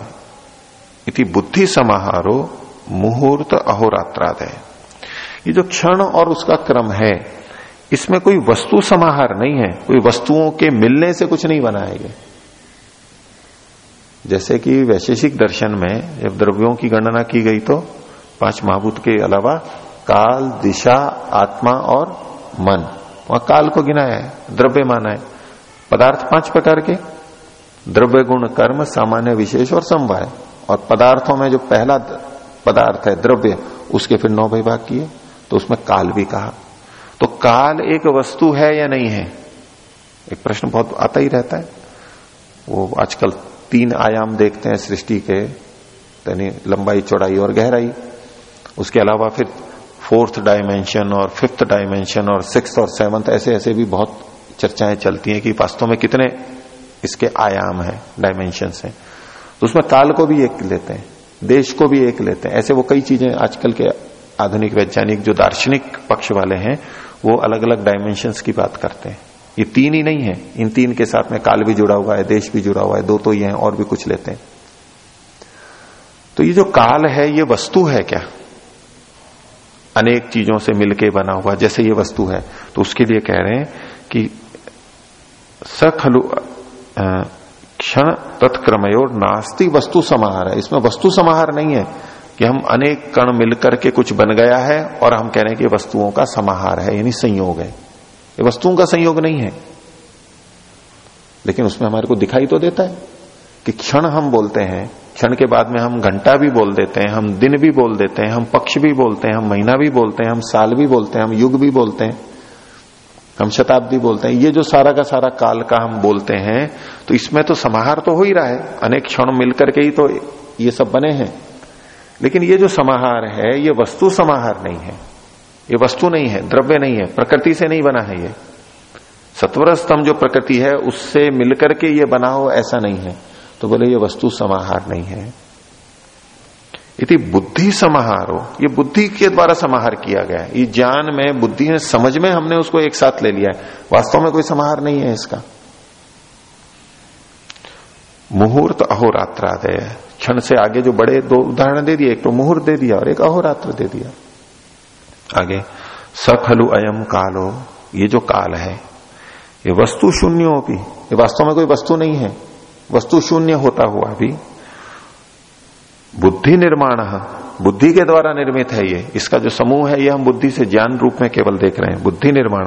इति बुद्धि समाहारो मुहूर्त अहोरात्राद है ये जो क्षण और उसका क्रम है, इसमें कोई वस्तु समाहार नहीं है। कोई वस्तुओं के मिलने से कुछ नहीं बना है जैसे कि वैशेषिक दर्शन में जब द्रव्यों की गणना की गई तो पाँच महाभूत के अलावा काल, दिशा, आत्मा और मन। वहाँ काल को गिनाया है, द्रव्य माना है। पदार्थ पाँच प्रकार के। द्रव्य गुण, कर्म, सामान्य, विशेष और समवाय। और पदार्थों में जो पहला पदार्थ है, द्रव्य, उसके फिर नौ विभाग किए। तो उसमें काल भी कहा। तो काल एक वस्तु है या नहीं है? एक प्रश्न बहुत आता ही रहता है। वो आजकल तीन आयाम देखते हैं सृष्टि के यानी लंबाई, चौड़ाई और गहराई। उसके अलावा फिर फोर्थ डायमेंशन और फिफ्थ डायमेंशन और सिक्स और सेवंथ ऐसे ऐसे भी बहुत चर्चाएँ चलती हैं कि वास्तव में कितने इसके आयाम हैं डायमेंशन हैं। तो उसमें काल को भी एक लेते हैं, देश को भी एक लेते हैं। ऐसे वो कई चीज़ें आजकल के आधुनिक वैज्ञानिक जो दार्शनिक पक्ष वाले हैं, वो अलग अलग डायमेंशन की बात करते हैं। ये तीन ही नहीं है। इन तीन के साथ में काल भी जुड़ा हुआ है, देश भी जुड़ा हुआ है, दो तो ये हैं, और भी कुछ लेते हैं। तो ये जो काल है, ये वस्तु है क्या? अनेक चीज़ों से मिलके बना हुआ, जैसे ये वस्तु है। तो उसके लिए कह रहे हैं कि सखलु क्षण तत्क्रमयोर नास्ति वस्तु समाहार है। इसमें वस्तु समाहार नहीं है। कि हम अनेक कण मिलकर के कुछ बन गया है और हम कह रहे हैं कि वस्तुओं का समाहार है, यानी संयोग है। ये वस्तुओं का संयोग नहीं है। लेकिन उसमें हमारे को दिखाई तो देता है कि क्षण हम बोलते हैं, क्षण के बाद में हम घंटा भी बोल देते हैं, हम दिन भी बोल देते हैं, हम पक्ष भी बोलते हैं, हम महीना भी बोलते हैं, हम साल भी बोलते हैं, हम युग भी बोलते हैं, हम शताब्दी बोलते हैं। ये जो सारा का सारा काल का हम बोलते हैं तो इसमें तो समाहार तो हो ही रहा है। अनेक क्षण मिलकर के ही तो ये सब बने हैं। लेकिन ये जो समाहार है, ये वस्तु समाहार नहीं है। ये वस्तु नहीं है, द्रव्य नहीं है, प्रकृति से नहीं बना है ये। सत्वर स्तंभ जो प्रकृति है, उससे मिलकर के ये बना हो, ऐसा नहीं है। तो बोले, ये वस्तु समाहार नहीं है। यदि बुद्धि समाहार हो ये बुद्धि के द्वारा समाहार किया गया है। ये ज्ञान में, बुद्धि में, समझ में हमने उसको एक साथ ले लिया है। वास्तव में कोई समाहार नहीं है इसका। मुहूर्त अहोरात्रादय। क्षण से आगे जो बड़े दो उदाहरण दे दिए, एक तो मुहूर्त दे दिया और एक अहोरात्र दे दिया। आगे, सखलु अयम कालो, ये जो काल है, ये वस्तु शून्य भी ये वास्तव में कोई वस्तु नहीं है, वस्तु शून्य होता हुआ भी बुद्धि निर्माण, बुद्धि के द्वारा निर्मित है ये, इसका जो समूह है, ये हम बुद्धि से ज्ञान रूप में केवल देख रहे हैं। बुद्धि निर्माण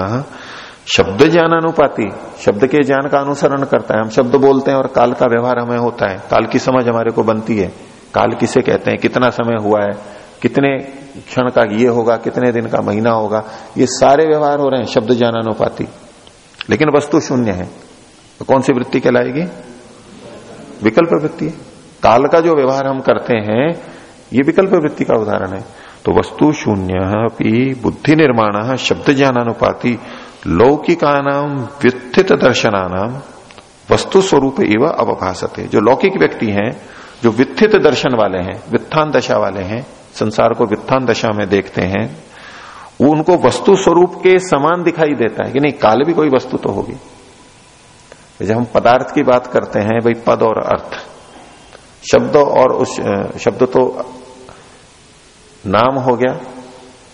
शब्द ज्ञान अनुपाति, शब्द के ज्ञान का अनुसरण करता है। हम शब्द बोलते हैं और काल का व्यवहार हमें होता है। काल की समझ हमारे को बनती है। काल किसे कहते हैं? कितना समय हुआ है? कितने क्षण का ये होगा? कितने दिन का महीना होगा? ये सारे व्यवहार हो रहे हैं शब्द ज्ञान अनुपाति। लेकिन वस्तु शून्य है। तो कौन सी वृत्ति कहलाएगी? विकल्प वृत्ति। काल का जो व्यवहार हम करते हैं, ये विकल्प वृत्ति का उदाहरण है। तो वस्तु शून्य बुद्धि निर्माण शब्द ज्ञानानुपाति लौकिका नाम व्युत्थित दर्शनानाम वस्तु स्वरूप एवं अवभाषते जो लौकिक व्यक्ति हैं, जो वित्थित दर्शन वाले हैं वित्थान दशा वाले हैं, संसार को वित्थान दशा में देखते हैं, वो उनको वस्तु स्वरूप के समान दिखाई देता है कि नहीं, काल भी कोई वस्तु तो होगी। जब हम पदार्थ की बात करते हैं, भाई पद और अर्थ, शब्द और उस शब्द तो नाम हो गया,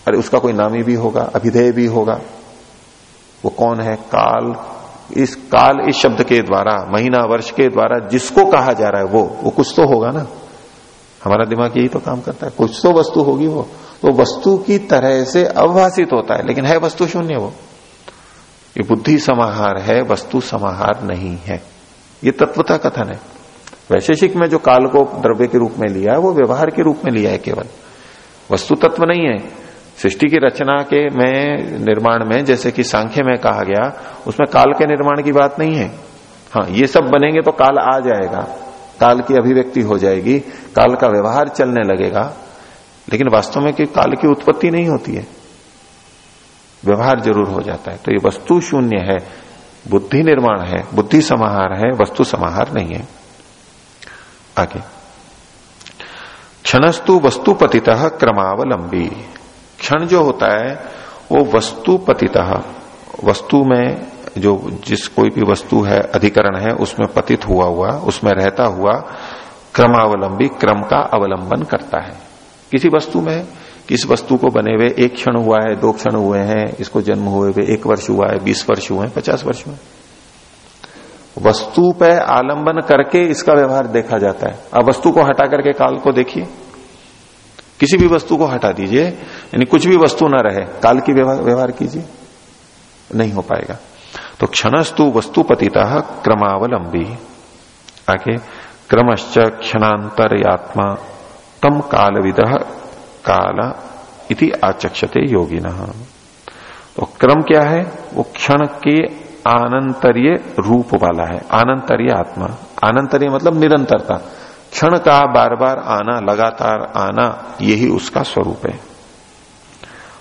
अरे उसका कोई नामी भी होगा, अभिधेय भी होगा। कौन है? काल। इस काल इस शब्द के द्वारा, महीना, वर्ष के द्वारा जिसको कहा जा रहा है वो वो कुछ तो होगा ना? हमारा दिमाग यही तो काम करता है। कुछ तो वस्तु होगी वो। तो वस्तु की तरह से अवभाषित होता है, लेकिन है वस्तु शून्य वो। ये बुद्धि समाहार है, वस्तु समाहार नहीं है। ये तत्वता कथन है। वैशेषिक में जो काल को द्रव्य के रूप में लिया है, वो व्यवहार के रूप में लिया है केवल। वस्तु तत्व नहीं है। सृष्टि की रचना के में, निर्माण में, जैसे कि सांख्य में कहा गया, उसमें काल के निर्माण की बात नहीं है। हाँ ये सब बनेंगे तो काल आ जाएगा। काल की अभिव्यक्ति हो जाएगी, काल का व्यवहार चलने लगेगा। लेकिन वास्तव में कि काल की उत्पत्ति नहीं होती है। व्यवहार ज़रूर हो जाता है। तो ये वस्तु शून्य है, बुद्धि निर्माण है, बुद्धि समाहार है, वस्तु समाहार नहीं है। आगे। क्षणस्तु वस्तु पतित क्रमावलंबी। क्षण जो होता है, वो वस्तु पतित वस्तु में जो जिस कोई भी वस्तु है, अधिकरण है, उसमें पतित हुआ हुआ, उसमें रहता हुआ, क्रमावलंबी, क्रम का अवलंबन करता है। किसी वस्तु में, किस वस्तु को बने हुए एक क्षण हुआ है, दो क्षण हुए हैं, इसको जन्म हुए हुए एक वर्ष हुआ है, बीस वर्ष हुए हैं, पचास वर्ष हुए वस्तु पे आलंबन करके इसका व्यवहार देखा जाता है। अब वस्तु को हटा करके काल को देखिए। किसी भी वस्तु को हटा दीजिए, यानी कुछ भी वस्तु ना रहे, काल की व्यवहार कीजिए, नहीं हो पाएगा। तो क्षणस्तु वस्तुपतिता क्रमावलंबी। आगे, क्रमश्च क्षणांतर आत्मा तम काल विद काल इति आचक्षते योगी तो क्रम क्या है? वो क्षण के आनंतरीय रूप वाला है, आनंतरीय आत्मा। आनंतरीय मतलब निरंतरता। क्षण का बार बार आना, लगातार आना, यही उसका स्वरूप है।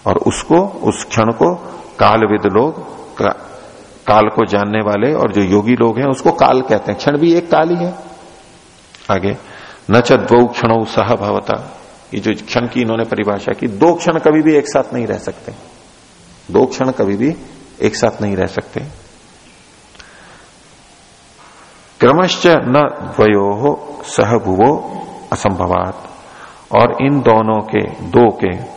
और उसको, उस क्षण को कालविद लोग काल को जानने वाले और जो योगी लोग हैं, उसको काल कहते हैं। क्षण भी एक काल ही है। आगे, न च क्षण सह भवता। ये जो क्षण की इन्होंने परिभाषा की, दो क्षण कभी भी एक साथ नहीं रह सकते। दो क्षण कभी भी एक साथ नहीं रह सकते। क्रमश्च न द्वयो सहभुवो असंभवात। और इन दोनों के, दो के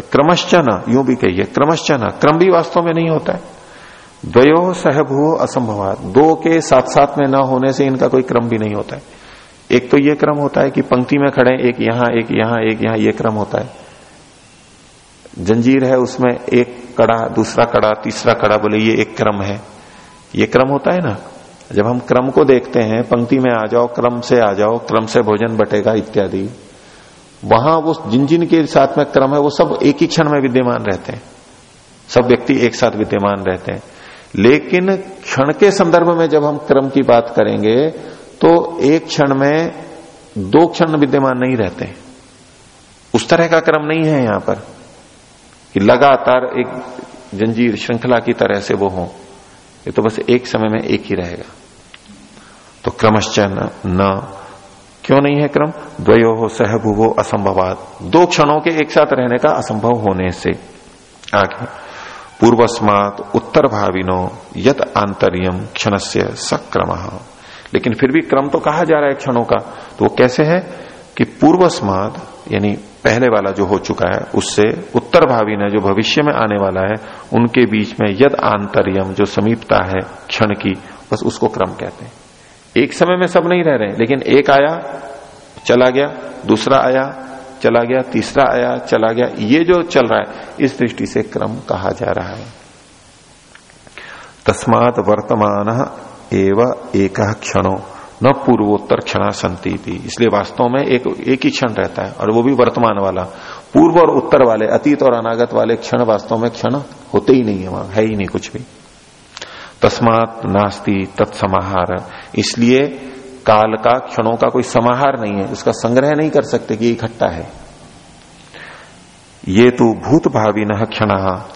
क्रमश्च न, यूँ भी कहिए, क्रमश्च न, क्रम भी वास्तव में नहीं होता है। द्वयो सहभुवो असंभवात। दो के साथ साथ में न होने से इनका कोई क्रम भी नहीं होता है। एक तो ये क्रम होता है कि पंक्ति में खड़े, एक यहाँ एक यहाँ एक यहाँ, ये क्रम होता है। जंजीर है उसमें एक कड़ा, दूसरा कड़ा, तीसरा कड़ा, बोले ये एक क्रम है। ये क्रम होता है ना? जब हम क्रम को देखते हैं, पंक्ति में आ जाओ, क्रम से आ जाओ, क्रम से भोजन बटेगा इत्यादि। वहाँ वो जिन जिन के साथ में क्रम है, वो सब एक ही क्षण में विद्यमान रहते हैं। सब व्यक्ति एक साथ विद्यमान रहते हैं। लेकिन क्षण के संदर्भ में जब हम क्रम की बात करेंगे तो एक क्षण में दो क्षण विद्यमान नहीं रहते उस तरह का क्रम नहीं है यहाँ पर कि लगातार एक जंजीर श्रृंखला की तरह से वो हो। ये तो बस एक समय में एक ही रहेगा। तो क्रमश्च न क्यों नहीं है क्रम? द्वयो हो सहभुवो असंभवात। दो क्षणों के एक साथ रहने का असंभव होने से। आगे। पूर्वस्मात उत्तर भाविनो यत आंतरियम क्षण से सक्रम। लेकिन फिर भी क्रम तो कहा जा रहा है क्षणों का। तो वो कैसे है? कि पूर्वस्माद यानी पहले वाला जो हो चुका है, उससे उत्तर भावी ने जो भविष्य में आने वाला है, उनके बीच में यद आंतरियम जो समीपता है क्षण की, बस उसको क्रम कहते हैं। एक समय में सब नहीं रह रहे लेकिन एक आया, चला गया, दूसरा आया, चला गया, तीसरा आया, चला गया। ये जो चल रहा है, इस दृष्टि से क्रम कहा जा रहा है। तस्मात वर्तमान एवं एक क्षणों, न पूर्वोत्तर क्षण संति थी इसलिए वास्तव में एक एक ही क्षण रहता है, और वो भी वर्तमान वाला। पूर्व और उत्तर वाले, अतीत और अनागत वाले क्षण वास्तव में क्षण होते ही नहीं है वहाँ, है ही नहीं कुछ भी। तस्मात नास्ती तत्समाहार। इसलिए काल का क्षणों का कोई समाहार नहीं है, उसका संग्रह नहीं कर सकते कि इकट्ठा है। ये तो भूत भावी न क्षण,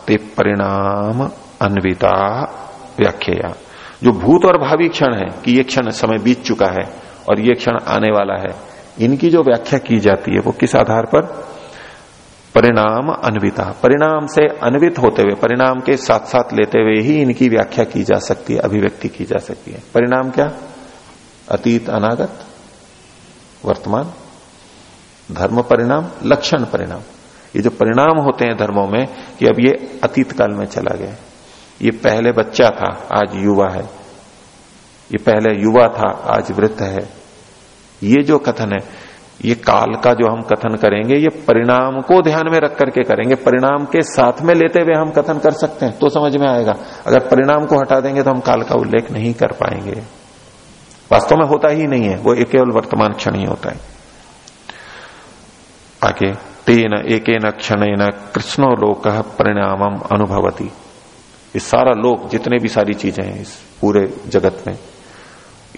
ते परिणाम अन्विता व्याख्या जो भूत और भावी क्षण है कि ये क्षण समय बीत चुका है और ये क्षण आने वाला है, इनकी जो व्याख्या की जाती है वो किस आधार पर? परिणाम अन्विता। परिणाम से अन्वित होते हुए, परिणाम के साथ साथ लेते हुए ही इनकी व्याख्या की जा सकती है, अभिव्यक्ति की जा सकती है। परिणाम क्या? अतीत, अनागत, वर्तमान, धर्म परिणाम, लक्षण परिणाम। ये जो परिणाम होते हैं धर्मों में कि अब ये अतीत काल में चला गया। ये पहले बच्चा था, आज युवा है। ये पहले युवा था, आज वृद्ध है। ये जो कथन है ये काल का जो हम कथन करेंगे, ये परिणाम को ध्यान में रख करके करेंगे। परिणाम के साथ में लेते हुए हम कथन कर सकते हैं तो समझ में आएगा। अगर परिणाम को हटा देंगे तो हम काल का उल्लेख नहीं कर पाएँगे। वास्तव में होता ही नहीं है, वो केवल वर्तमान क्षण ही होता है। आगे, तेन एक क्षण कृष्णो लोक परिणाम अनुभवती। ये सारा लोक, जितने भी सारी चीज़ें हैं इस पूरे जगत में,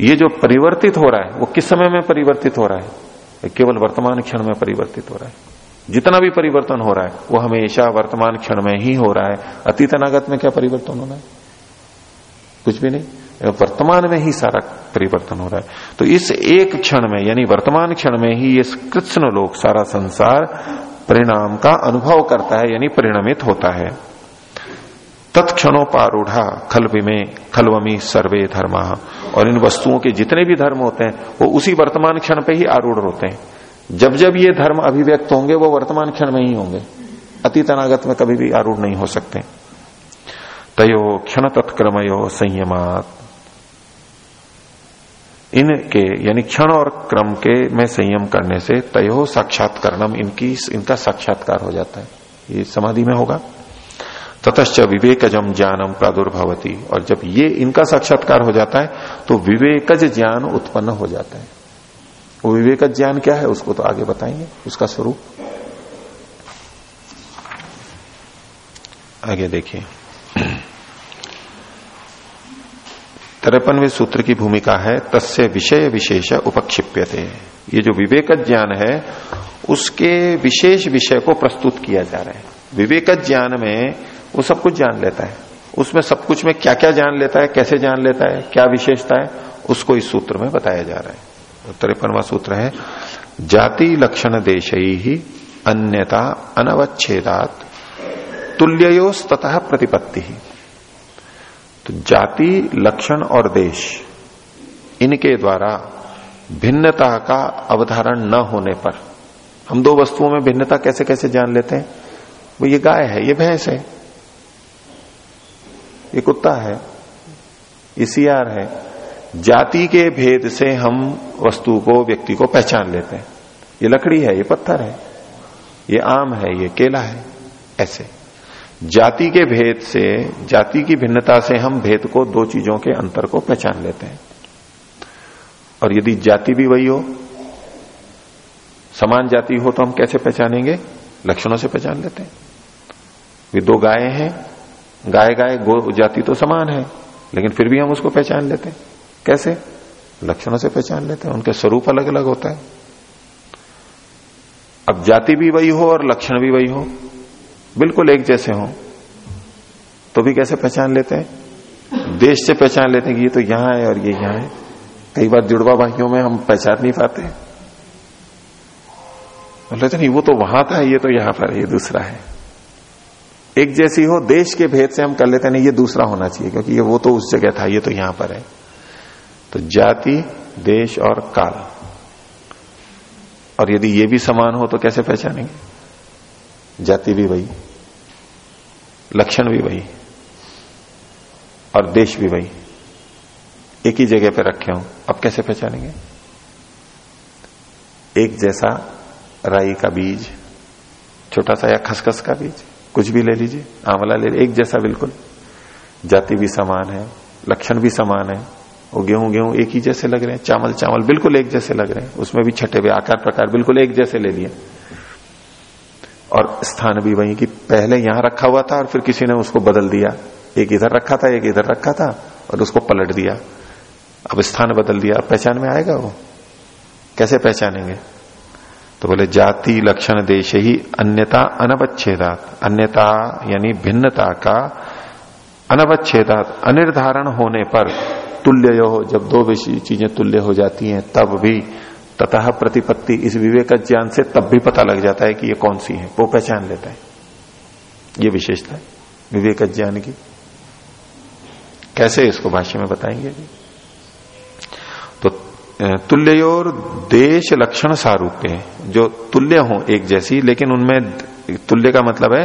ये जो परिवर्तित हो रहा है, वो किस समय में परिवर्तित हो रहा है? केवल वर्तमान क्षण में परिवर्तित हो रहा है। जितना भी परिवर्तन हो रहा है, वो हमेशा वर्तमान क्षण में ही हो रहा है। अतीत अनागत में क्या परिवर्तन होना है? कुछ भी नहीं। वर्तमान में ही सारा परिवर्तन हो रहा है। तो इस एक क्षण में, यानी वर्तमान क्षण में ही ये कृष्ण लोग सारा संसार, परिणाम का अनुभव करता है, यानी परिणमित होता है। तत्क्षणोपारूढ़ा खलवि में, खलवमी सर्वे धर्म। और इन वस्तुओं के जितने भी धर्म होते हैं, वो उसी वर्तमान क्षण पे ही आरूढ़ होते हैं। जब जब ये धर्म अभिव्यक्त होंगे, वो वर्तमान क्षण में ही होंगे। अतीत अनागत में कभी भी आरूढ़ नहीं हो सकते। तयो क्षण तत्क्रमयो संयमात। इनके, यानी क्षण और क्रम के में संयम करने से तयो साक्षात्करणम, इनकी, इनका साक्षात्कार हो जाता है। ये समाधि में होगा। ततश्च विवेकजम ज्ञानम प्रादुर्भवती। और जब ये इनका साक्षात्कार हो जाता है तो विवेकज ज्ञान उत्पन्न हो जाता है। वो विवेकज ज्ञान क्या है, उसको तो आगे बताएँगे, उसका स्वरूप। आगे देखिए। तिरपनवे सूत्र की भूमिका है, तस्य विषय विशेष उपक्षिप्यते। ये जो विवेक ज्ञान है, उसके विशेष विषय को प्रस्तुत किया जा रहा है। विवेक ज्ञान में वो सब कुछ जान लेता है। उसमें सब कुछ में क्या क्या जान लेता है, कैसे जान लेता है, क्या विशेषता है, उसको इस सूत्र में बताया जा रहा है। तिरपनवा सूत्र है, जाति लक्षण देश ही अन्यता अनवच्छेदात तुल्योस्तः प्रतिपत्ति। ही तो जाति लक्षण और देश, इनके द्वारा भिन्नता का अवधारण न होने पर, हम दो वस्तुओं में भिन्नता कैसे कैसे जान लेते हैं? वो ये गाय है, ये भैंस है। ये कुत्ता है, ये है। जाति के भेद से हम वस्तु को, व्यक्ति को पहचान लेते हैं। ये लकड़ी है, ये पत्थर है, ये आम है, ये केला है, ऐसे। जाति के भेद से, जाति की भिन्नता से हम भेद को, दो चीज़ों के अंतर को पहचान लेते हैं। और यदि जाति भी वही हो, समान जाति हो तो हम कैसे पहचानेंगे? लक्षणों से पहचान लेते हैं। वे दो गाय हैं गाय गाय गो जाति तो समान है, लेकिन फिर भी हम उसको पहचान लेते हैं। कैसे? लक्षणों से पहचान लेते हैं, उनके स्वरूप अलग अलग होता है। अब जाति भी वही हो और लक्षण भी वही हो, बिल्कुल एक जैसे हो तो भी कैसे पहचान लेते हैं? देश से पहचान लेते हैं कि ये तो यहाँ है और ये यहाँ है। कई बार जुड़वा भाइयों में हम पहचान नहीं पाते। बोलते, नहीं, वो तो वहाँ था, ये तो यहाँ पर, ये दूसरा है। एक जैसी हो, देश के भेद से हम कर लेते नहीं, ये दूसरा होना चाहिए, क्योंकि ये वो तो उस जगह था, ये तो यहाँ पर है। तो जाति, देश और काल। और यदि ये भी समान हो तो कैसे पहचानेंगे? जाति भी वही, लक्षण भी वही, और देश भी वही। एक ही जगह पर रखे हो, अब कैसे पहचानेंगे? एक जैसा राई का बीज, छोटा सा या खसखस का बीज। कुछ भी ले लीजिए। आंवला ले एक जैसा बिल्कुल। जाति भी समान है, लक्षण भी समान है। वो गेहूँ गेहूँ एक ही जैसे लग रहे हैं, चावल चावल बिल्कुल एक जैसे लग रहे हैं। उसमें भी छठे हुए आकार प्रकार बिल्कुल एक जैसे ले लिए। और स्थान भी वही कि पहले यहाँ रखा हुआ था और फिर किसी ने उसको बदल दिया। एक इधर रखा था, एक इधर रखा था और उसको पलट दिया। अब स्थान बदल दिया। पहचान में आएगा वो? कैसे पहचानेंगे? तो बोले, जाति लक्षण देश ही अन्यता अनवच्छेदात अन्यता यानी भिन्नता का अनवच्छेदात अनिर्धारण होने पर तुल्य हो जब दो चीज़ें तुल्य हो जाती हैं, तब भी ततः प्रतिपत्ति, इस विवेक ज्ञान से तब भी पता लग जाता है कि ये कौन सी है, वो पहचान लेता है। ये विशेषता है विवेक ज्ञान की। कैसे इसको भाष्य में बताएँगे? जी तो तुल्य और देश लक्षण सारूप्य जो तुल्य हो एक जैसी, लेकिन उनमें तुल्य का मतलब है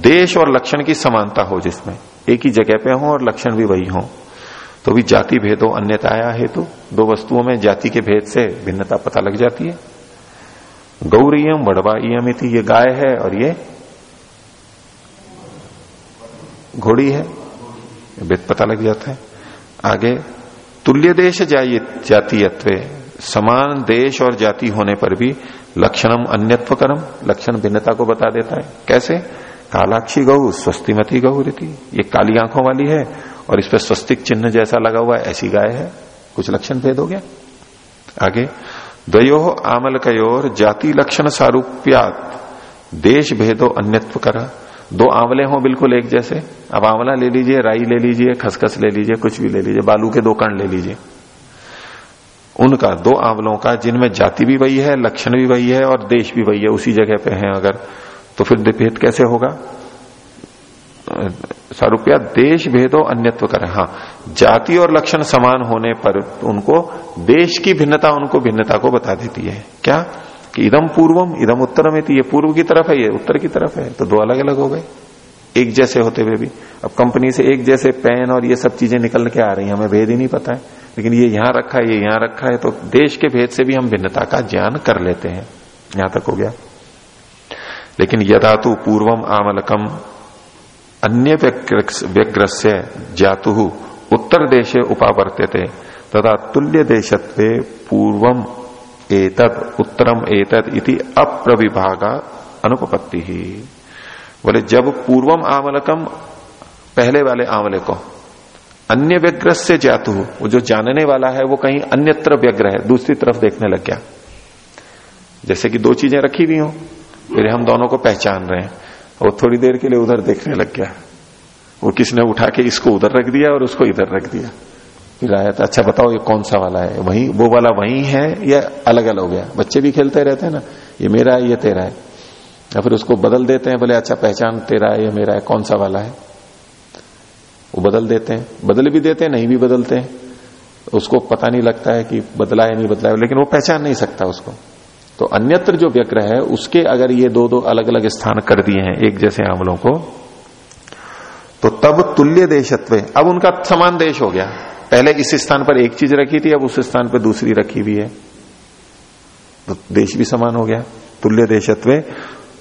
देश और लक्षण की समानता हो जिसमें एक ही जगह पे हो और लक्षण भी वही हो। तो भी जाति भेदो अन्यताया हेतु दो वस्तुओं में जाति के भेद से भिन्नता पता लग जाती है। गौरीयम वड़वा इयम ये गाय है और ये घोड़ी है भेद पता लग जाता है। आगे तुल्य देश जातीयत्व समान देश और जाति होने पर भी लक्षणम अन्यत्व करम, लक्षण भिन्नता को बता देता है। कैसे? कालाक्षी गौ, स्वस्तिमती गौ रीति। ये काली आँखों वाली है और इस पर स्वस्तिक चिन्ह जैसा लगा हुआ ऐसी गाय है। कुछ लक्षण भेद हो गया? आगे। द्वयो आमल कयोर जाति लक्षण सारूप्यात। देश भेदो अन्यत्व कर। दो आंवले हो बिल्कुल एक जैसे। अब आंवला ले लीजिए, राई ले लीजिए, खसखस ले लीजिए, कुछ भी ले लीजिए, बालू के दो कण ले लीजिए। उनका दो आंवलों का, जिनमें जाति भी वही है, लक्षण भी वही है और देश भी वही है, उसी जगह पे है अगर तो फिर भेद कैसे होगा? सारूप्या, देश भेदो अन्यत्व कर। हाँ जाति और लक्षण समान होने पर उनको, देश की भिन्नता उनको भिन्नता को बता देती है। क्या? कि इदम पूर्वम, इदम उत्तरम ये पूर्व की तरफ़ है, ये उत्तर की तरफ़ है। तो दो अलग अलग हो गए। एक जैसे होते हुए भी। अब कंपनी से एक जैसे पेन और ये सब चीज़ें निकल के आ रही हैं, हमें भेद ही नहीं पता है। लेकिन ये यहाँ रखा है, ये यहाँ रखा है तो देश के भेद से भी हम भिन्नता का ज्ञान कर लेते हैं। यहाँ तक हो गया। लेकिन यदा तो पूर्वम आमलकम अन्य व्यग्र से जातु, उत्तर देशे उपावर्त्य थे तथा तुल्य देशत्व पूर्वम एतद उत्तरम एतद इति अप्रविभागा अनुपपत्ति। ही बोले, जब पूर्वम आमलकम, पहले वाले आंवले को, अन्य व्यग्र से जातु, वो जो जानने वाला है, वो कहीं अन्यत्र व्यग्र है, दूसरी तरफ़ देखने लग गया। जैसे कि दो चीज़ें रखी हुई हो, फिर हम दोनों को पहचान रहे हैं वो थोड़ी देर के लिए उधर देखने लग गया। वो किसने उठा के इसको उधर रख दिया और उसको इधर रख दिया। आया था। अच्छा बताओ ये कौन सा वाला है? वही, वो वाला वही है या अलग अलग हो गया? बच्चे भी खेलते रहते हैं ना? ये मेरा है, ये तेरा है। या फिर उसको बदल देते हैं, बोले अच्छा पहचान तेरा है, या मेरा है, कौन सा वाला है? वो बदल देते हैं। बदल भी देते हैं, नहीं भी बदलते हैं। उसको पता नहीं लगता है कि बदला है नहीं बदला है, लेकिन वो पहचान नहीं सकता उसको। तो अन्यत्र जो व्यग्र है, उसके अगर ये दो दो अलग अलग स्थान कर दिए हैं, एक जैसे आमलों को तो तब तुल्य देशत्व। अब उनका समान देश हो गया। पहले इस स्थान पर एक चीज़ रखी थी, अब उस स्थान पर दूसरी रखी हुई है। तो देश भी समान हो गया। तुल्य देशत्व,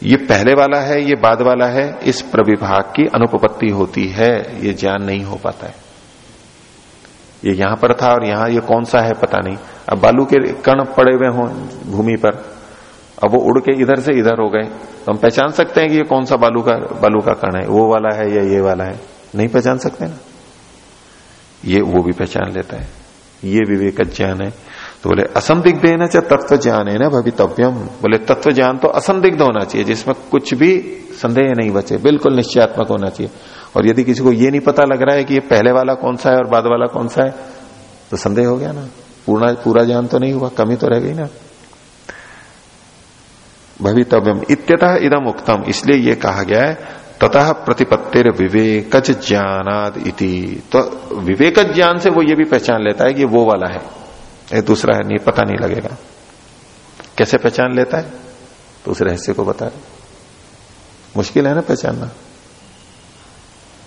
ये पहले वाला है, ये बाद वाला है, इस प्रविभाग की अनुपपत्ति होती है, ये ज्ञान नहीं हो पाता है। ये यहाँ पर था और यहाँ ये कौन सा है पता नहीं। अब बालू के कण पड़े हुए हों भूमि पर, अब वो उड़ के इधर से इधर हो गए। तो हम पहचान सकते हैं कि ये कौन सा बालू का बालू का कण है, वो वाला है या ये वाला है। नहीं पहचान सकते ना? ये वो भी पहचान लेता है। ये विवेक ज्ञान है। तो बोले, असंदिग्ध है ना चाहे तत्व ज्ञान है ना भवितव्यम। बोले तत्व ज्ञान तो असंदिग्ध होना चाहिए, जिसमें कुछ भी संदेह नहीं बचे, बिल्कुल निश्चयात्मक होना चाहिए। और यदि किसी को ये नहीं पता लग रहा है कि ये पहले वाला कौन सा है और बाद वाला कौन सा है तो संदेह हो गया ना। पूरा पूरा ज्ञान तो नहीं हुआ, कमी तो रह गई ना। भवितव्यम, इत्यतः इदम उक्तम, इसलिए ये कहा गया है ततः प्रतिपत्तिर विवेकज ज्ञानाद इति। तो विवेक ज्ञान से वो ये भी पहचान लेता है कि वो वाला है, ये दूसरा है, नहीं, पता नहीं लगेगा। कैसे पहचान लेता है? तो उस रहस्य को बता रहे मुश्किल है ना पहचानना?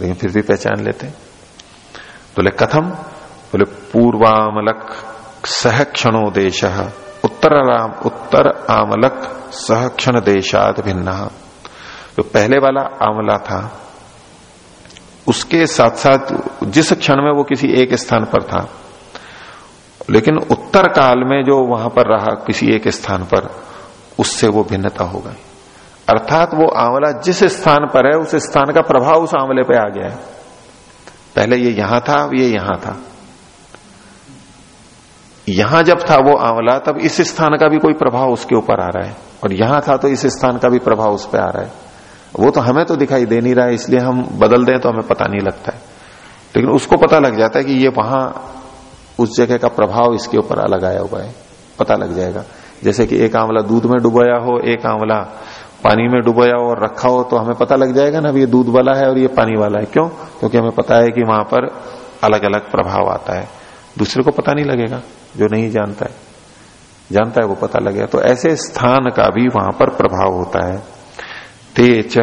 लेकिन फिर भी पहचान लेते हैं। बोले तो कथम? बोले तो पूर्वामलक सह क्षणो देश। उत्तर उत्तर आमलक सह क्षण देशाद भिन्न। तो पहले वाला आंवला था। उसके साथ साथ जिस क्षण में वो किसी एक स्थान पर था, लेकिन उत्तर काल में जो वहाँ पर रहा किसी एक स्थान पर, उससे वो भिन्नता हो गई। अर्थात वो आंवला जिस स्थान पर है, उस स्थान का प्रभाव उस आंवले पे आ गया है। पहले ये यहाँ था ये यहाँ था। यहाँ जब था वो आंवला, तब इस स्थान का भी कोई प्रभाव उसके ऊपर आ रहा है, और यहाँ था तो इस स्थान का भी प्रभाव उस पर आ रहा है। वो तो हमें तो दिखाई दे नहीं रहा है, इसलिए हम बदल दें तो हमें पता नहीं लगता है। लेकिन उसको पता लग जाता है कि ये वहाँ उस जगह का प्रभाव इसके ऊपर अलग आया हुआ है। पता लग जाएगा। जैसे कि एक आंवला दूध में डुबाया हो, एक आंवला पानी में डुबाया हो और रखा हो तो हमें पता लग जाएगा ना अब ये दूध वाला है और ये पानी वाला है। क्यों? क्योंकि हमें पता है कि वहाँ पर अलग अलग प्रभाव आता है। दूसरे को पता नहीं लगेगा, जो नहीं जानता है। जानता है वो पता लगेगा। तो ऐसे स्थान का भी वहाँ पर प्रभाव होता है। तेज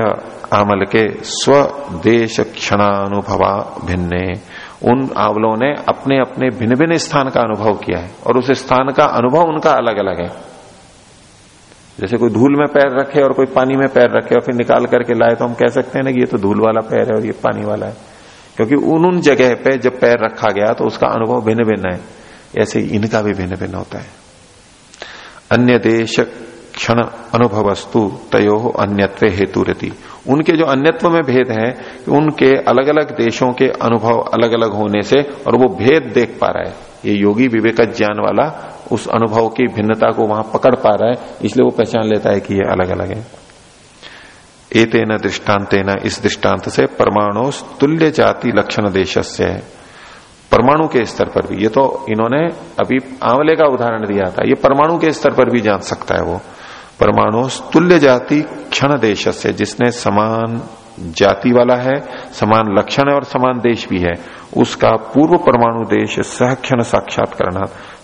आमल के स्वदेश क्षणानुभवा भिन्ने। उन आवलों ने अपने अपने भिन्न भिन्न स्थान का अनुभव किया है और उस स्थान का अनुभव उनका अलग अलग है। जैसे कोई धूल में पैर रखे और कोई पानी में पैर रखे और फिर निकाल करके लाए तो हम कह सकते हैं ना कि ये तो धूल वाला पैर है और ये पानी वाला है। क्योंकि उन उन जगह पे जब पैर रखा गया तो उसका अनुभव भिन्न भिन्न है। ऐसे इनका भी भिन्न भिन्न होता है। अन्य देश क्षण अनुभव वस्तु तयो अन्यत्व हेतु रहती उनके जो अन्यत्व में भेद है, उनके अलग अलग देशों के अनुभव अलग अलग होने से और वो भेद देख पा रहा है। ये योगी विवेक ज्ञान वाला उस अनुभव की भिन्नता को वहाँ पकड़ पा रहा है, इसलिए वो पहचान लेता है कि ये अलग अलग है। एतेन दृष्टान्तेन इस दृष्टांत से परमाणु तुल्य जाति लक्षण देश से परमाणु के स्तर पर भी। ये तो इन्होंने अभी आंवले का उदाहरण दिया था। ये परमाणु के स्तर पर भी जान सकता है वो। परमाणु तुल्य जाति क्षण देश से, जिसने समान जाति वाला है, समान लक्षण है और समान देश भी है, उसका पूर्व परमाणु देश सह क्षण साक्षात करना।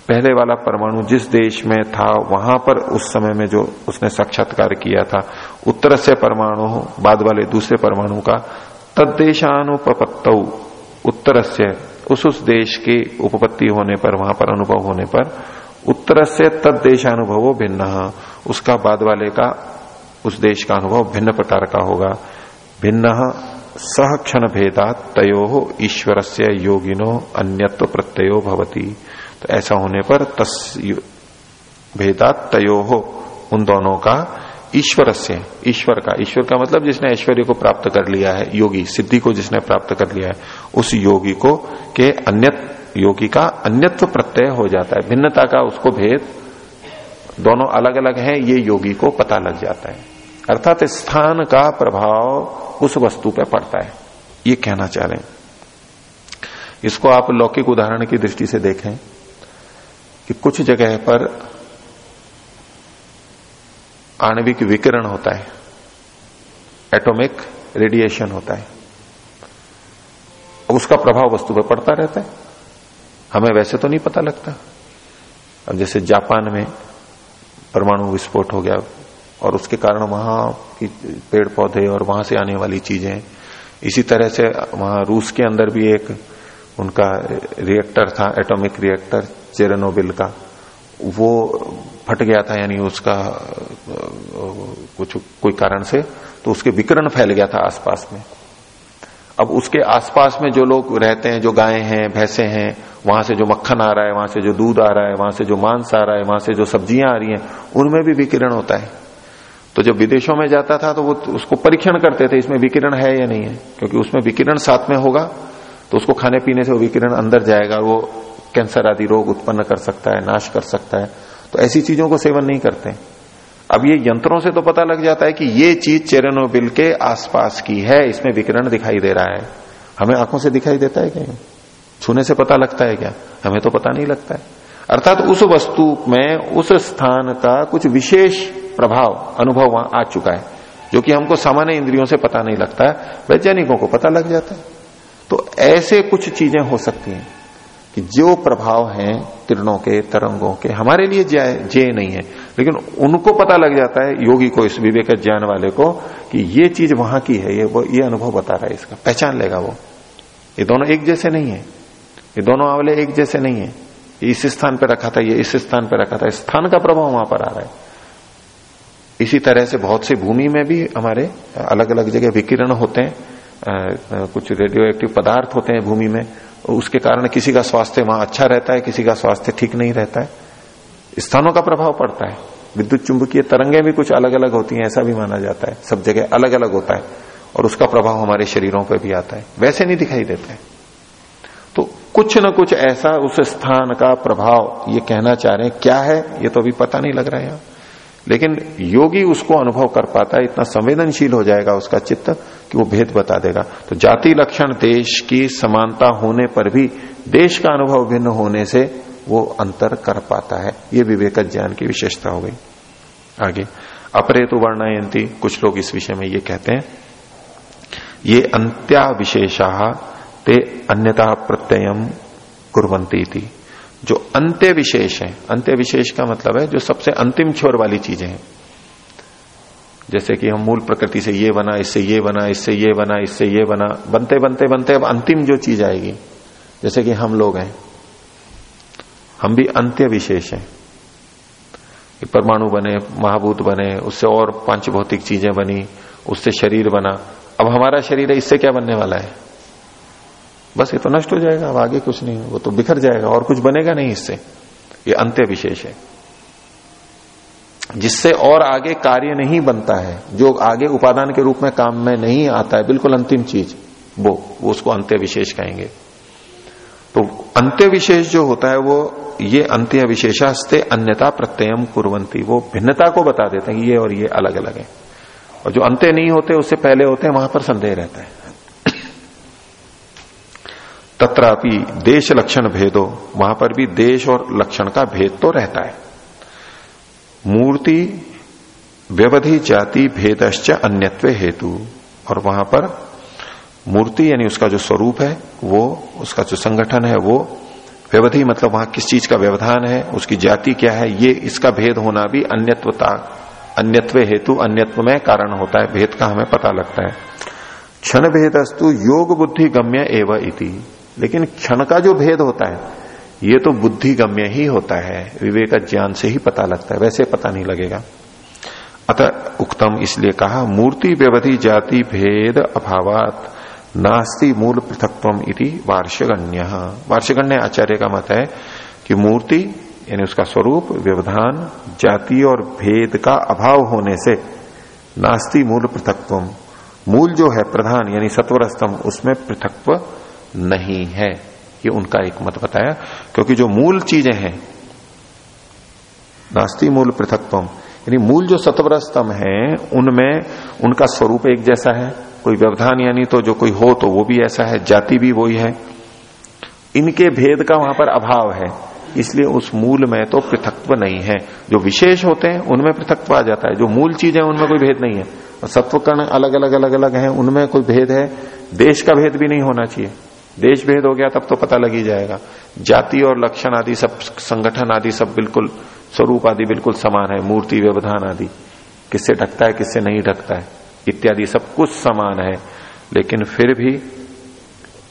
पहले वाला परमाणु जिस देश में था, वहाँ पर उस समय में जो उसने साक्षात्कार किया था, उत्तर से परमाणु, बाद वाले दूसरे परमाणु का तद्देशानुपत्त उत्तर से, उस उस देश की उपपत्ति होने पर, वहाँ पर अनुभव होने पर, उत्तर से तद्देशानुभव भिन्न। उसका बाद वाले का, उस देश का अनुभव भिन्न प्रकार का होगा। भिन्न सह क्षण भेदा तयो ईश्वर से योगिनो अन्यत्व प्रत्ययो भवती। तो ऐसा होने पर तस् भेदा तयो उन दोनों का ईश्वर से ईश्वर का। ईश्वर का मतलब जिसने ऐश्वर्य को प्राप्त कर लिया है, योगी, सिद्धि को जिसने प्राप्त कर लिया है, उस योगी को के अन्य योगी का अन्यत्व प्रत्यय हो जाता है। भिन्नता का उसको भेद दोनों अलग अलग हैं, ये योगी को पता लग जाता है। अर्थात स्थान का प्रभाव उस वस्तु पर पड़ता है। ये कहना चाह रहे हैं। इसको आप लौकिक उदाहरण की दृष्टि से देखें कि कुछ जगह पर आणविक विकिरण होता है। एटॉमिक रेडिएशन होता है। उसका प्रभाव वस्तु पर पड़ता रहता है। हमें वैसे तो नहीं पता लगता। अब जैसे जापान में परमाणु विस्फोट हो गया और उसके कारण वहाँ की पेड़ पौधे और वहाँ से आने वाली चीज़ें। इसी तरह से वहाँ रूस के अंदर भी एक उनका रिएक्टर था एटॉमिक रिएक्टर चेरनोबिल का। वो फट गया था, यानी उसका कुछ, कोई कारण से तो उसके विकरण फैल गया था आसपास में। अब उसके आसपास में जो लोग रहते हैं, जो गायें हैं, भैंसे हैं, वहाँ से जो मक्खन आ रहा है, वहाँ से जो दूध आ रहा है, वहाँ से जो मांस आ रहा है, वहाँ से जो सब्ज़ियाँ आ रही हैं, उनमें भी विकिरण होता है। तो जब विदेशों में जाता था तो वो उसको परीक्षण करते थे, इसमें विकिरण है या नहीं है। क्योंकि उसमें विकिरण साथ में होगा तो उसको खाने पीने से वो विकिरण अंदर जाएगा वो कैंसर आदि रोग उत्पन्न कर सकता है, नाश कर सकता है। तो ऐसी चीज़ों को सेवन नहीं करते। अब ये यंत्रों से तो पता लग जाता है कि ये चीज़ चेरेनोबिल के आसपास की है, इसमें विकिरण दिखाई दे रहा है। हमें आँखों से दिखाई देता है क्या? छूने से पता लगता है क्या? हमें तो पता नहीं लगता है। अर्थात उस वस्तु में, उस स्थान का कुछ विशेष प्रभाव, अनुभव वहाँ आ चुका है, जो कि हमको सामान्य इंद्रियों से पता नहीं लगता है, वैज्ञानिकों को पता लग जाता है। तो ऐसे कुछ चीज़ें हो सकती हैं। कि जो प्रभाव हैं किरणों के तरंगों के हमारे लिए जे नहीं है। लेकिन उनको पता लग जाता है योगी को इस विवेक ज्ञान वाले को कि ये चीज़ वहाँ की है ये वो ये अनुभव बता रहा है इसका पहचान लेगा वो। ये दोनों एक जैसे नहीं है। ये दोनों आंवले एक जैसे नहीं है। इस स्थान पर रखा था ये इस स्थान पर रखा था स्थान का प्रभाव वहाँ पर आ रहा है। इसी तरह से बहुत सी भूमि में भी हमारे अलग अलग जगह विकिरण होते हैं। आ, आ, कुछ रेडियो एक्टिव पदार्थ होते हैं भूमि में। उसके कारण किसी का स्वास्थ्य वहाँ अच्छा रहता है, किसी का स्वास्थ्य ठीक नहीं रहता है। स्थानों का प्रभाव पड़ता है। विद्युत चुंबकीय तरंगे भी कुछ अलग अलग होती हैं, ऐसा भी माना जाता है। सब जगह अलग अलग होता है और उसका प्रभाव हमारे शरीरों पर भी आता है। वैसे नहीं दिखाई देता है। तो कुछ न कुछ ऐसा उस स्थान का प्रभाव ये कहना चाह रहे हैं। क्या है? ये तो अभी पता नहीं लग रहा है यहाँ। लेकिन योगी उसको अनुभव कर पाता है, इतना संवेदनशील हो जाएगा उसका चित्त कि वो भेद बता देगा। तो जाति लक्षण देश की समानता होने पर भी देश का अनुभव भिन्न होने से वो अंतर कर पाता है। ये विवेक ज्ञान की विशेषता हो गई। आगे, अपरेतु वर्णयंती कुछ लोग इस विषय में ये कहते हैं, ये अंत्या विशेषा ते अन्यता प्रत्ययम कुरंती थी जो अंत्य विशेष है। अंत्य विशेष का मतलब है जो सबसे अंतिम छोर वाली चीज़ें हैं। जैसे कि हम मूल प्रकृति से ये बना, इससे ये बना, इससे ये बना, इससे ये बना, बनते बनते बनते अब अंतिम जो चीज़ आएगी, जैसे कि हम लोग हैं। हम भी अंत्य विशेष हैं। परमाणु बने, महाभूत बने, उससे और पाँच भौतिक चीज़ें बनी, उससे शरीर बना। अब हमारा शरीर है इससे क्या बनने वाला है? बस ये तो नष्ट हो जाएगा, अब आगे कुछ नहीं, वो तो बिखर जाएगा, और कुछ बनेगा नहीं इससे। ये अंत्य विशेष है। जिससे और आगे कार्य नहीं बनता है, जो आगे उपादान के रूप में काम में नहीं आता है, बिल्कुल अंतिम चीज़, वो वो उसको अंत्य विशेष कहेंगे। तो अंत्य विशेष जो होता है, वो ये अंत्य विशेषास्ते अन्यता प्रत्ययम कुरवंती वो भिन्नता को बता देते हैं ये और ये अलग अलग है। और जो अंत्य नहीं होते, उससे पहले होते हैं, वहाँ पर संदेह रहता है। तत्रापि देश लक्षण भेदो वहाँ पर भी देश और लक्षण का भेद तो रहता है। मूर्ति व्यवधि जाति भेदश्च अन्यत्व हेतु, और वहाँ पर मूर्ति यानी उसका जो स्वरूप है, वो, उसका जो संगठन है, वो व्यवधि मतलब वहाँ किस चीज़ का व्यवधान है, उसकी जाति क्या है, ये इसका भेद होना भी अन्यत्वता, अन्यत्व हेतु, अन्यत्व में कारण होता है, भेद का हमें पता लगता है। क्षण भेदस्तु योग बुद्धि गम्य एवं इति। लेकिन क्षण का जो भेद होता है, ये तो बुद्धि गम्य ही होता है विवेक ज्ञान से ही पता लगता है, वैसे पता नहीं लगेगा। अतः उक्तम इसलिए कहा, मूर्ति व्यवधि जाति भेद अभावात, नास्ति मूल पृथकत्व इति वार्षगण्य वार्षगण्य आचार्य का मत है कि मूर्ति, यानी उसका स्वरूप, व्यवधान, जाति और भेद का अभाव होने से नास्ति मूल पृथकत्व मूल जो है प्रधान, यानी सत्वर उसमें पृथकत्व नहीं है। ये उनका एक मत बताया, क्योंकि जो मूल चीज़ें हैं नास्ती मूल पृथकत्व यानी मूल जो सत्वर है, उनमें उनका स्वरूप एक जैसा है। कोई व्यवधान यानी तो जो कोई हो तो वो भी ऐसा है, जाति भी वही है। इनके भेद का वहाँ पर अभाव है, इसलिए उस मूल में तो पृथकत्व नहीं है। जो विशेष होते हैं, उनमें पृथकत्व आ जाता है। जो मूल चीज़ है, उनमें कोई भेद नहीं है। और सत्व कर्ण अलग अलग अलग अलग है, उनमें कोई भेद है। देश का भेद भी नहीं होना चाहिए। देश भेद हो गया, तब तो पता लग ही जाएगा। जाति और लक्षण आदि सब, संगठन आदि सब बिल्कुल, स्वरूप आदि बिल्कुल समान है, मूर्ति, व्यवधान आदि। किससे ढकता है, किससे नहीं ढकता है, इत्यादि सब कुछ समान है। लेकिन फिर भी,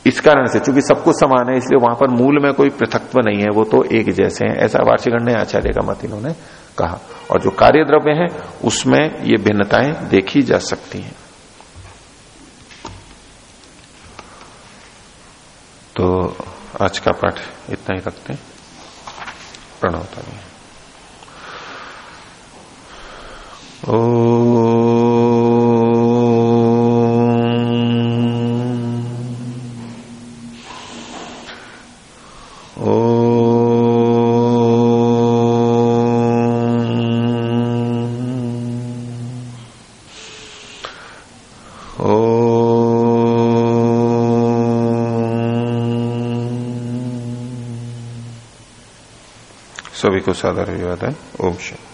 इस कारण से, चूँकि सब कुछ समान है, इसलिए वहाँ पर मूल में कोई पृथकत्व नहीं है, वो तो एक जैसे हैं, ऐसा वार्षिकण्य आचार्य का मत इन्होंने कहा। और जो कार्य द्रव्य है, उसमें ये भिन्नताएँ देखी जा सकती हैं। तो आज का पाठ इतना ही रखते हैं। प्रणवता ओ को सादर है ओम शांति